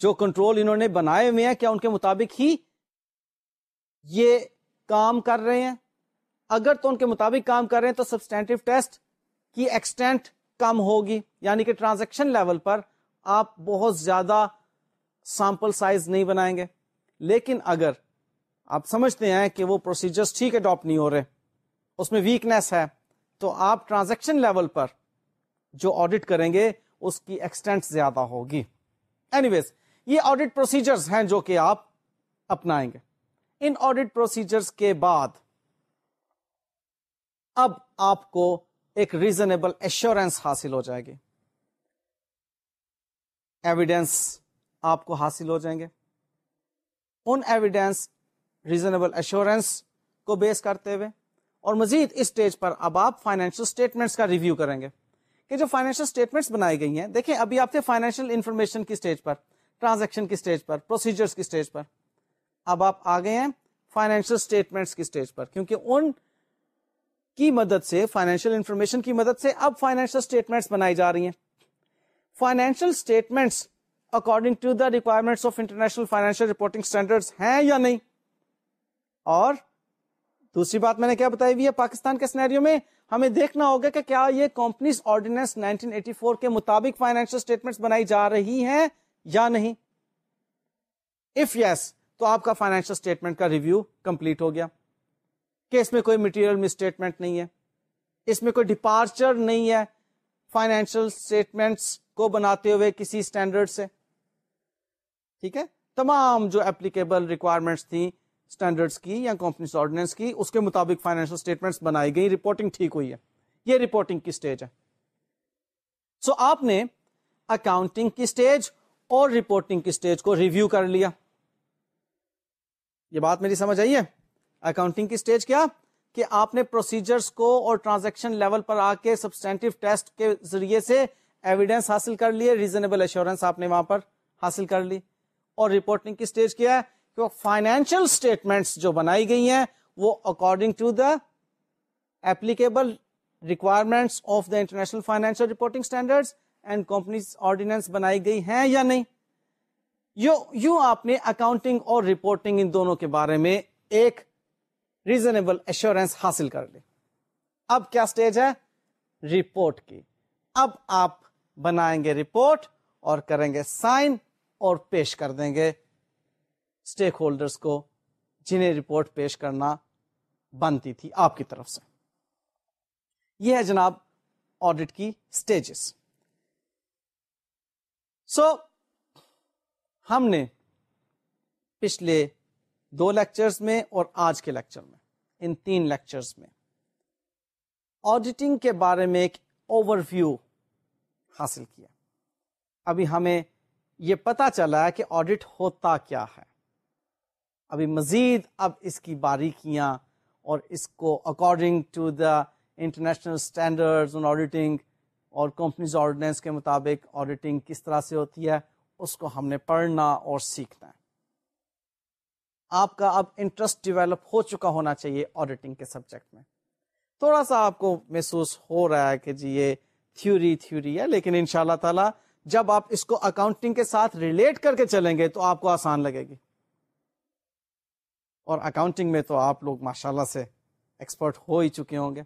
A: جو کنٹرول انہوں نے بنائے ہوئے ہیں، کیا ان کے مطابق ہی یہ کام کر رہے ہیں؟ اگر تو ان کے مطابق کام کر رہے ہیں تو سبسٹینٹو ٹیسٹ کی ایکسٹینٹ کم ہوگی یعنی کہ ٹرانزیکشن لیول پر آپ بہت زیادہ سیمپل سائز نہیں بنائیں گے۔ لیکن اگر آپ سمجھتے ہیں کہ وہ پروسیجر ٹھیک اڈاپٹ نہیں ہو رہے، اس میں ویکنیس ہے، تو آپ ٹرانزیکشن لیول پر جو آڈٹ کریں گے، اس کی ایکسٹینٹ زیادہ ہوگی۔ اینی ویز یہ آڈٹ پروسیجرز ہیں جو کہ آپ اپنائیں گے۔ ان آڈٹ پروسیجرز کے بعد اب آپ کو ایک ریزنیبل ایشورینس حاصل ہو جائے گی۔ ایویڈینس آپ کو حاصل ہو جائیں گے۔ ان ایویڈینس ریزنیبل ایشورینس کو بیس کرتے ہوئے اور مزید اس اسٹیج پر اب آپ فائنینشیل اسٹیٹمنٹس کا ریویو کریں گے کہ جو فائنینشیل اسٹیٹمنٹس بنائی گئی ہیں، دیکھیں ابھی آپ تھے فائنینشیل انفارمیشن کی اسٹیج پر ٹرانزیکشن کی اسٹیج پر پروسیجرس کی اسٹیج پر۔ اب آپ آ گئے ہیں فائنینشیل اسٹیٹمنٹس کی اسٹیج پر، کیونکہ ان کی مدد سے فائنینشیل انفارمیشن کی مدد سے اب فائنینشیل اسٹیٹمنٹس بنائی جا رہی ہیں۔ Financial statements according to the requirements of international financial reporting standard ہیں یا نہیں؟ اور دوسری بات میں نے کیا بتائی ہوئی ہے پاکستان کے سنیریو میں ہمیں دیکھنا ہوگا کہ کیا یہ کمپنیز آرڈیننس 1984 کے مطابق فائنینشیل اسٹیٹمنٹ بنائی جا رہی ہیں یا نہیں؟ اف یس yes, تو آپ کا فائنینشیل اسٹیٹمنٹ کا ریویو کمپلیٹ ہو گیا۔ کہ اس میں کوئی مٹیریل مسٹیٹمنٹ نہیں ہے۔ اس میں کوئی ڈپارچر نہیں ہے۔ فائنینشیل اسٹیٹمنٹس کو بناتے ہوئے کسی اسٹینڈرڈ سے۔ ٹھیک ہے؟ تمام جو اپلیکیبل ریکوائرمنٹس تھیں اسٹینڈرڈس کی یا کمپنیز آرڈیننس کی اس کے مطابق فائنینشیل اسٹیٹمنٹس بنائی گئی رپورٹنگ ٹھیک ہوئی ہے۔ یہ رپورٹنگ کی اسٹیج ہے۔ سو so, آپ نے اکاؤنٹنگ کی اسٹیج اور رپورٹنگ کی اسٹیج کو ریویو کر لیا۔ یہ بات میری سمجھ آئی ہے؟ اکاؤنٹنگ کی اسٹیج کیا؟ کہ آپ نے پروسیجرز کو اور ٹرانزیکشن لیول پر آ کے سبسٹینٹو ٹیسٹ کے ذریعے سے ایویڈینس حاصل کر لیے ریزنیبل ایشورینس آپ نے وہاں پر حاصل کر لی۔ اور رپورٹنگ کی اسٹیج کیا ہے؟ کہ فائنینشیل اسٹیٹمنٹس جو بنائی گئی ہیں، وہ according to the applicable requirements of the international financial reporting standard and companies ordinance بنائی گئی ہیں یا نہیں؟ یو، یوں آپ نے اکاؤنٹنگ اور رپورٹنگ ان دونوں کے بارے میں ایک ریزنیبل ایشورینس حاصل کر لی۔ اب کیا سٹیج ہے؟ رپورٹ کی۔ اب آپ بنائیں گے رپورٹ اور کریں گے سائن اور پیش کر دیں گے۔ اسٹیک ہولڈرس کو جنہیں رپورٹ پیش کرنا بنتی تھی آپ کی طرف سے۔ یہ ہے جناب آڈٹ کی سٹیجز سو so, ہم نے پچھلے دو لیکچرز میں اور آج کے لیکچر میں ان تین لیکچرز میں آڈیٹنگ کے بارے میں ایک اوور ویو حاصل کیا۔ ابھی ہمیں یہ پتا چلا ہے کہ آڈٹ ہوتا کیا ہے۔ ابھی مزید اب اس کی باریکیاں اور اس کو according to the international standard auditing اور کمپنیز آرڈیننس کے مطابق آڈیٹنگ کس طرح سے ہوتی ہے، اس کو ہم نے پڑھنا اور سیکھنا ہے۔ آپ کا اب انٹرسٹ ڈیولپ ہو چکا ہونا چاہیے آڈیٹنگ کے سبجیکٹ میں۔ تھوڑا سا آپ کو محسوس ہو رہا ہے کہ جی یہ تھیوری تھیوری ہے، لیکن ان شاء اللہ تعالی جب آپ اس کو اکاؤنٹنگ کے ساتھ ریلیٹ کر کے چلیں گے تو آپ کو آسان لگے گی۔ اور اکاؤنٹنگ میں تو آپ لوگ ماشاء اللہ سے ایکسپرٹ ہو ہی چکے ہوں گے۔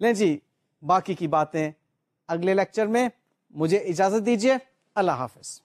A: لیں جی باقی کی باتیں اگلے لیکچر میں۔ مجھے اجازت دیجیے اللہ حافظ۔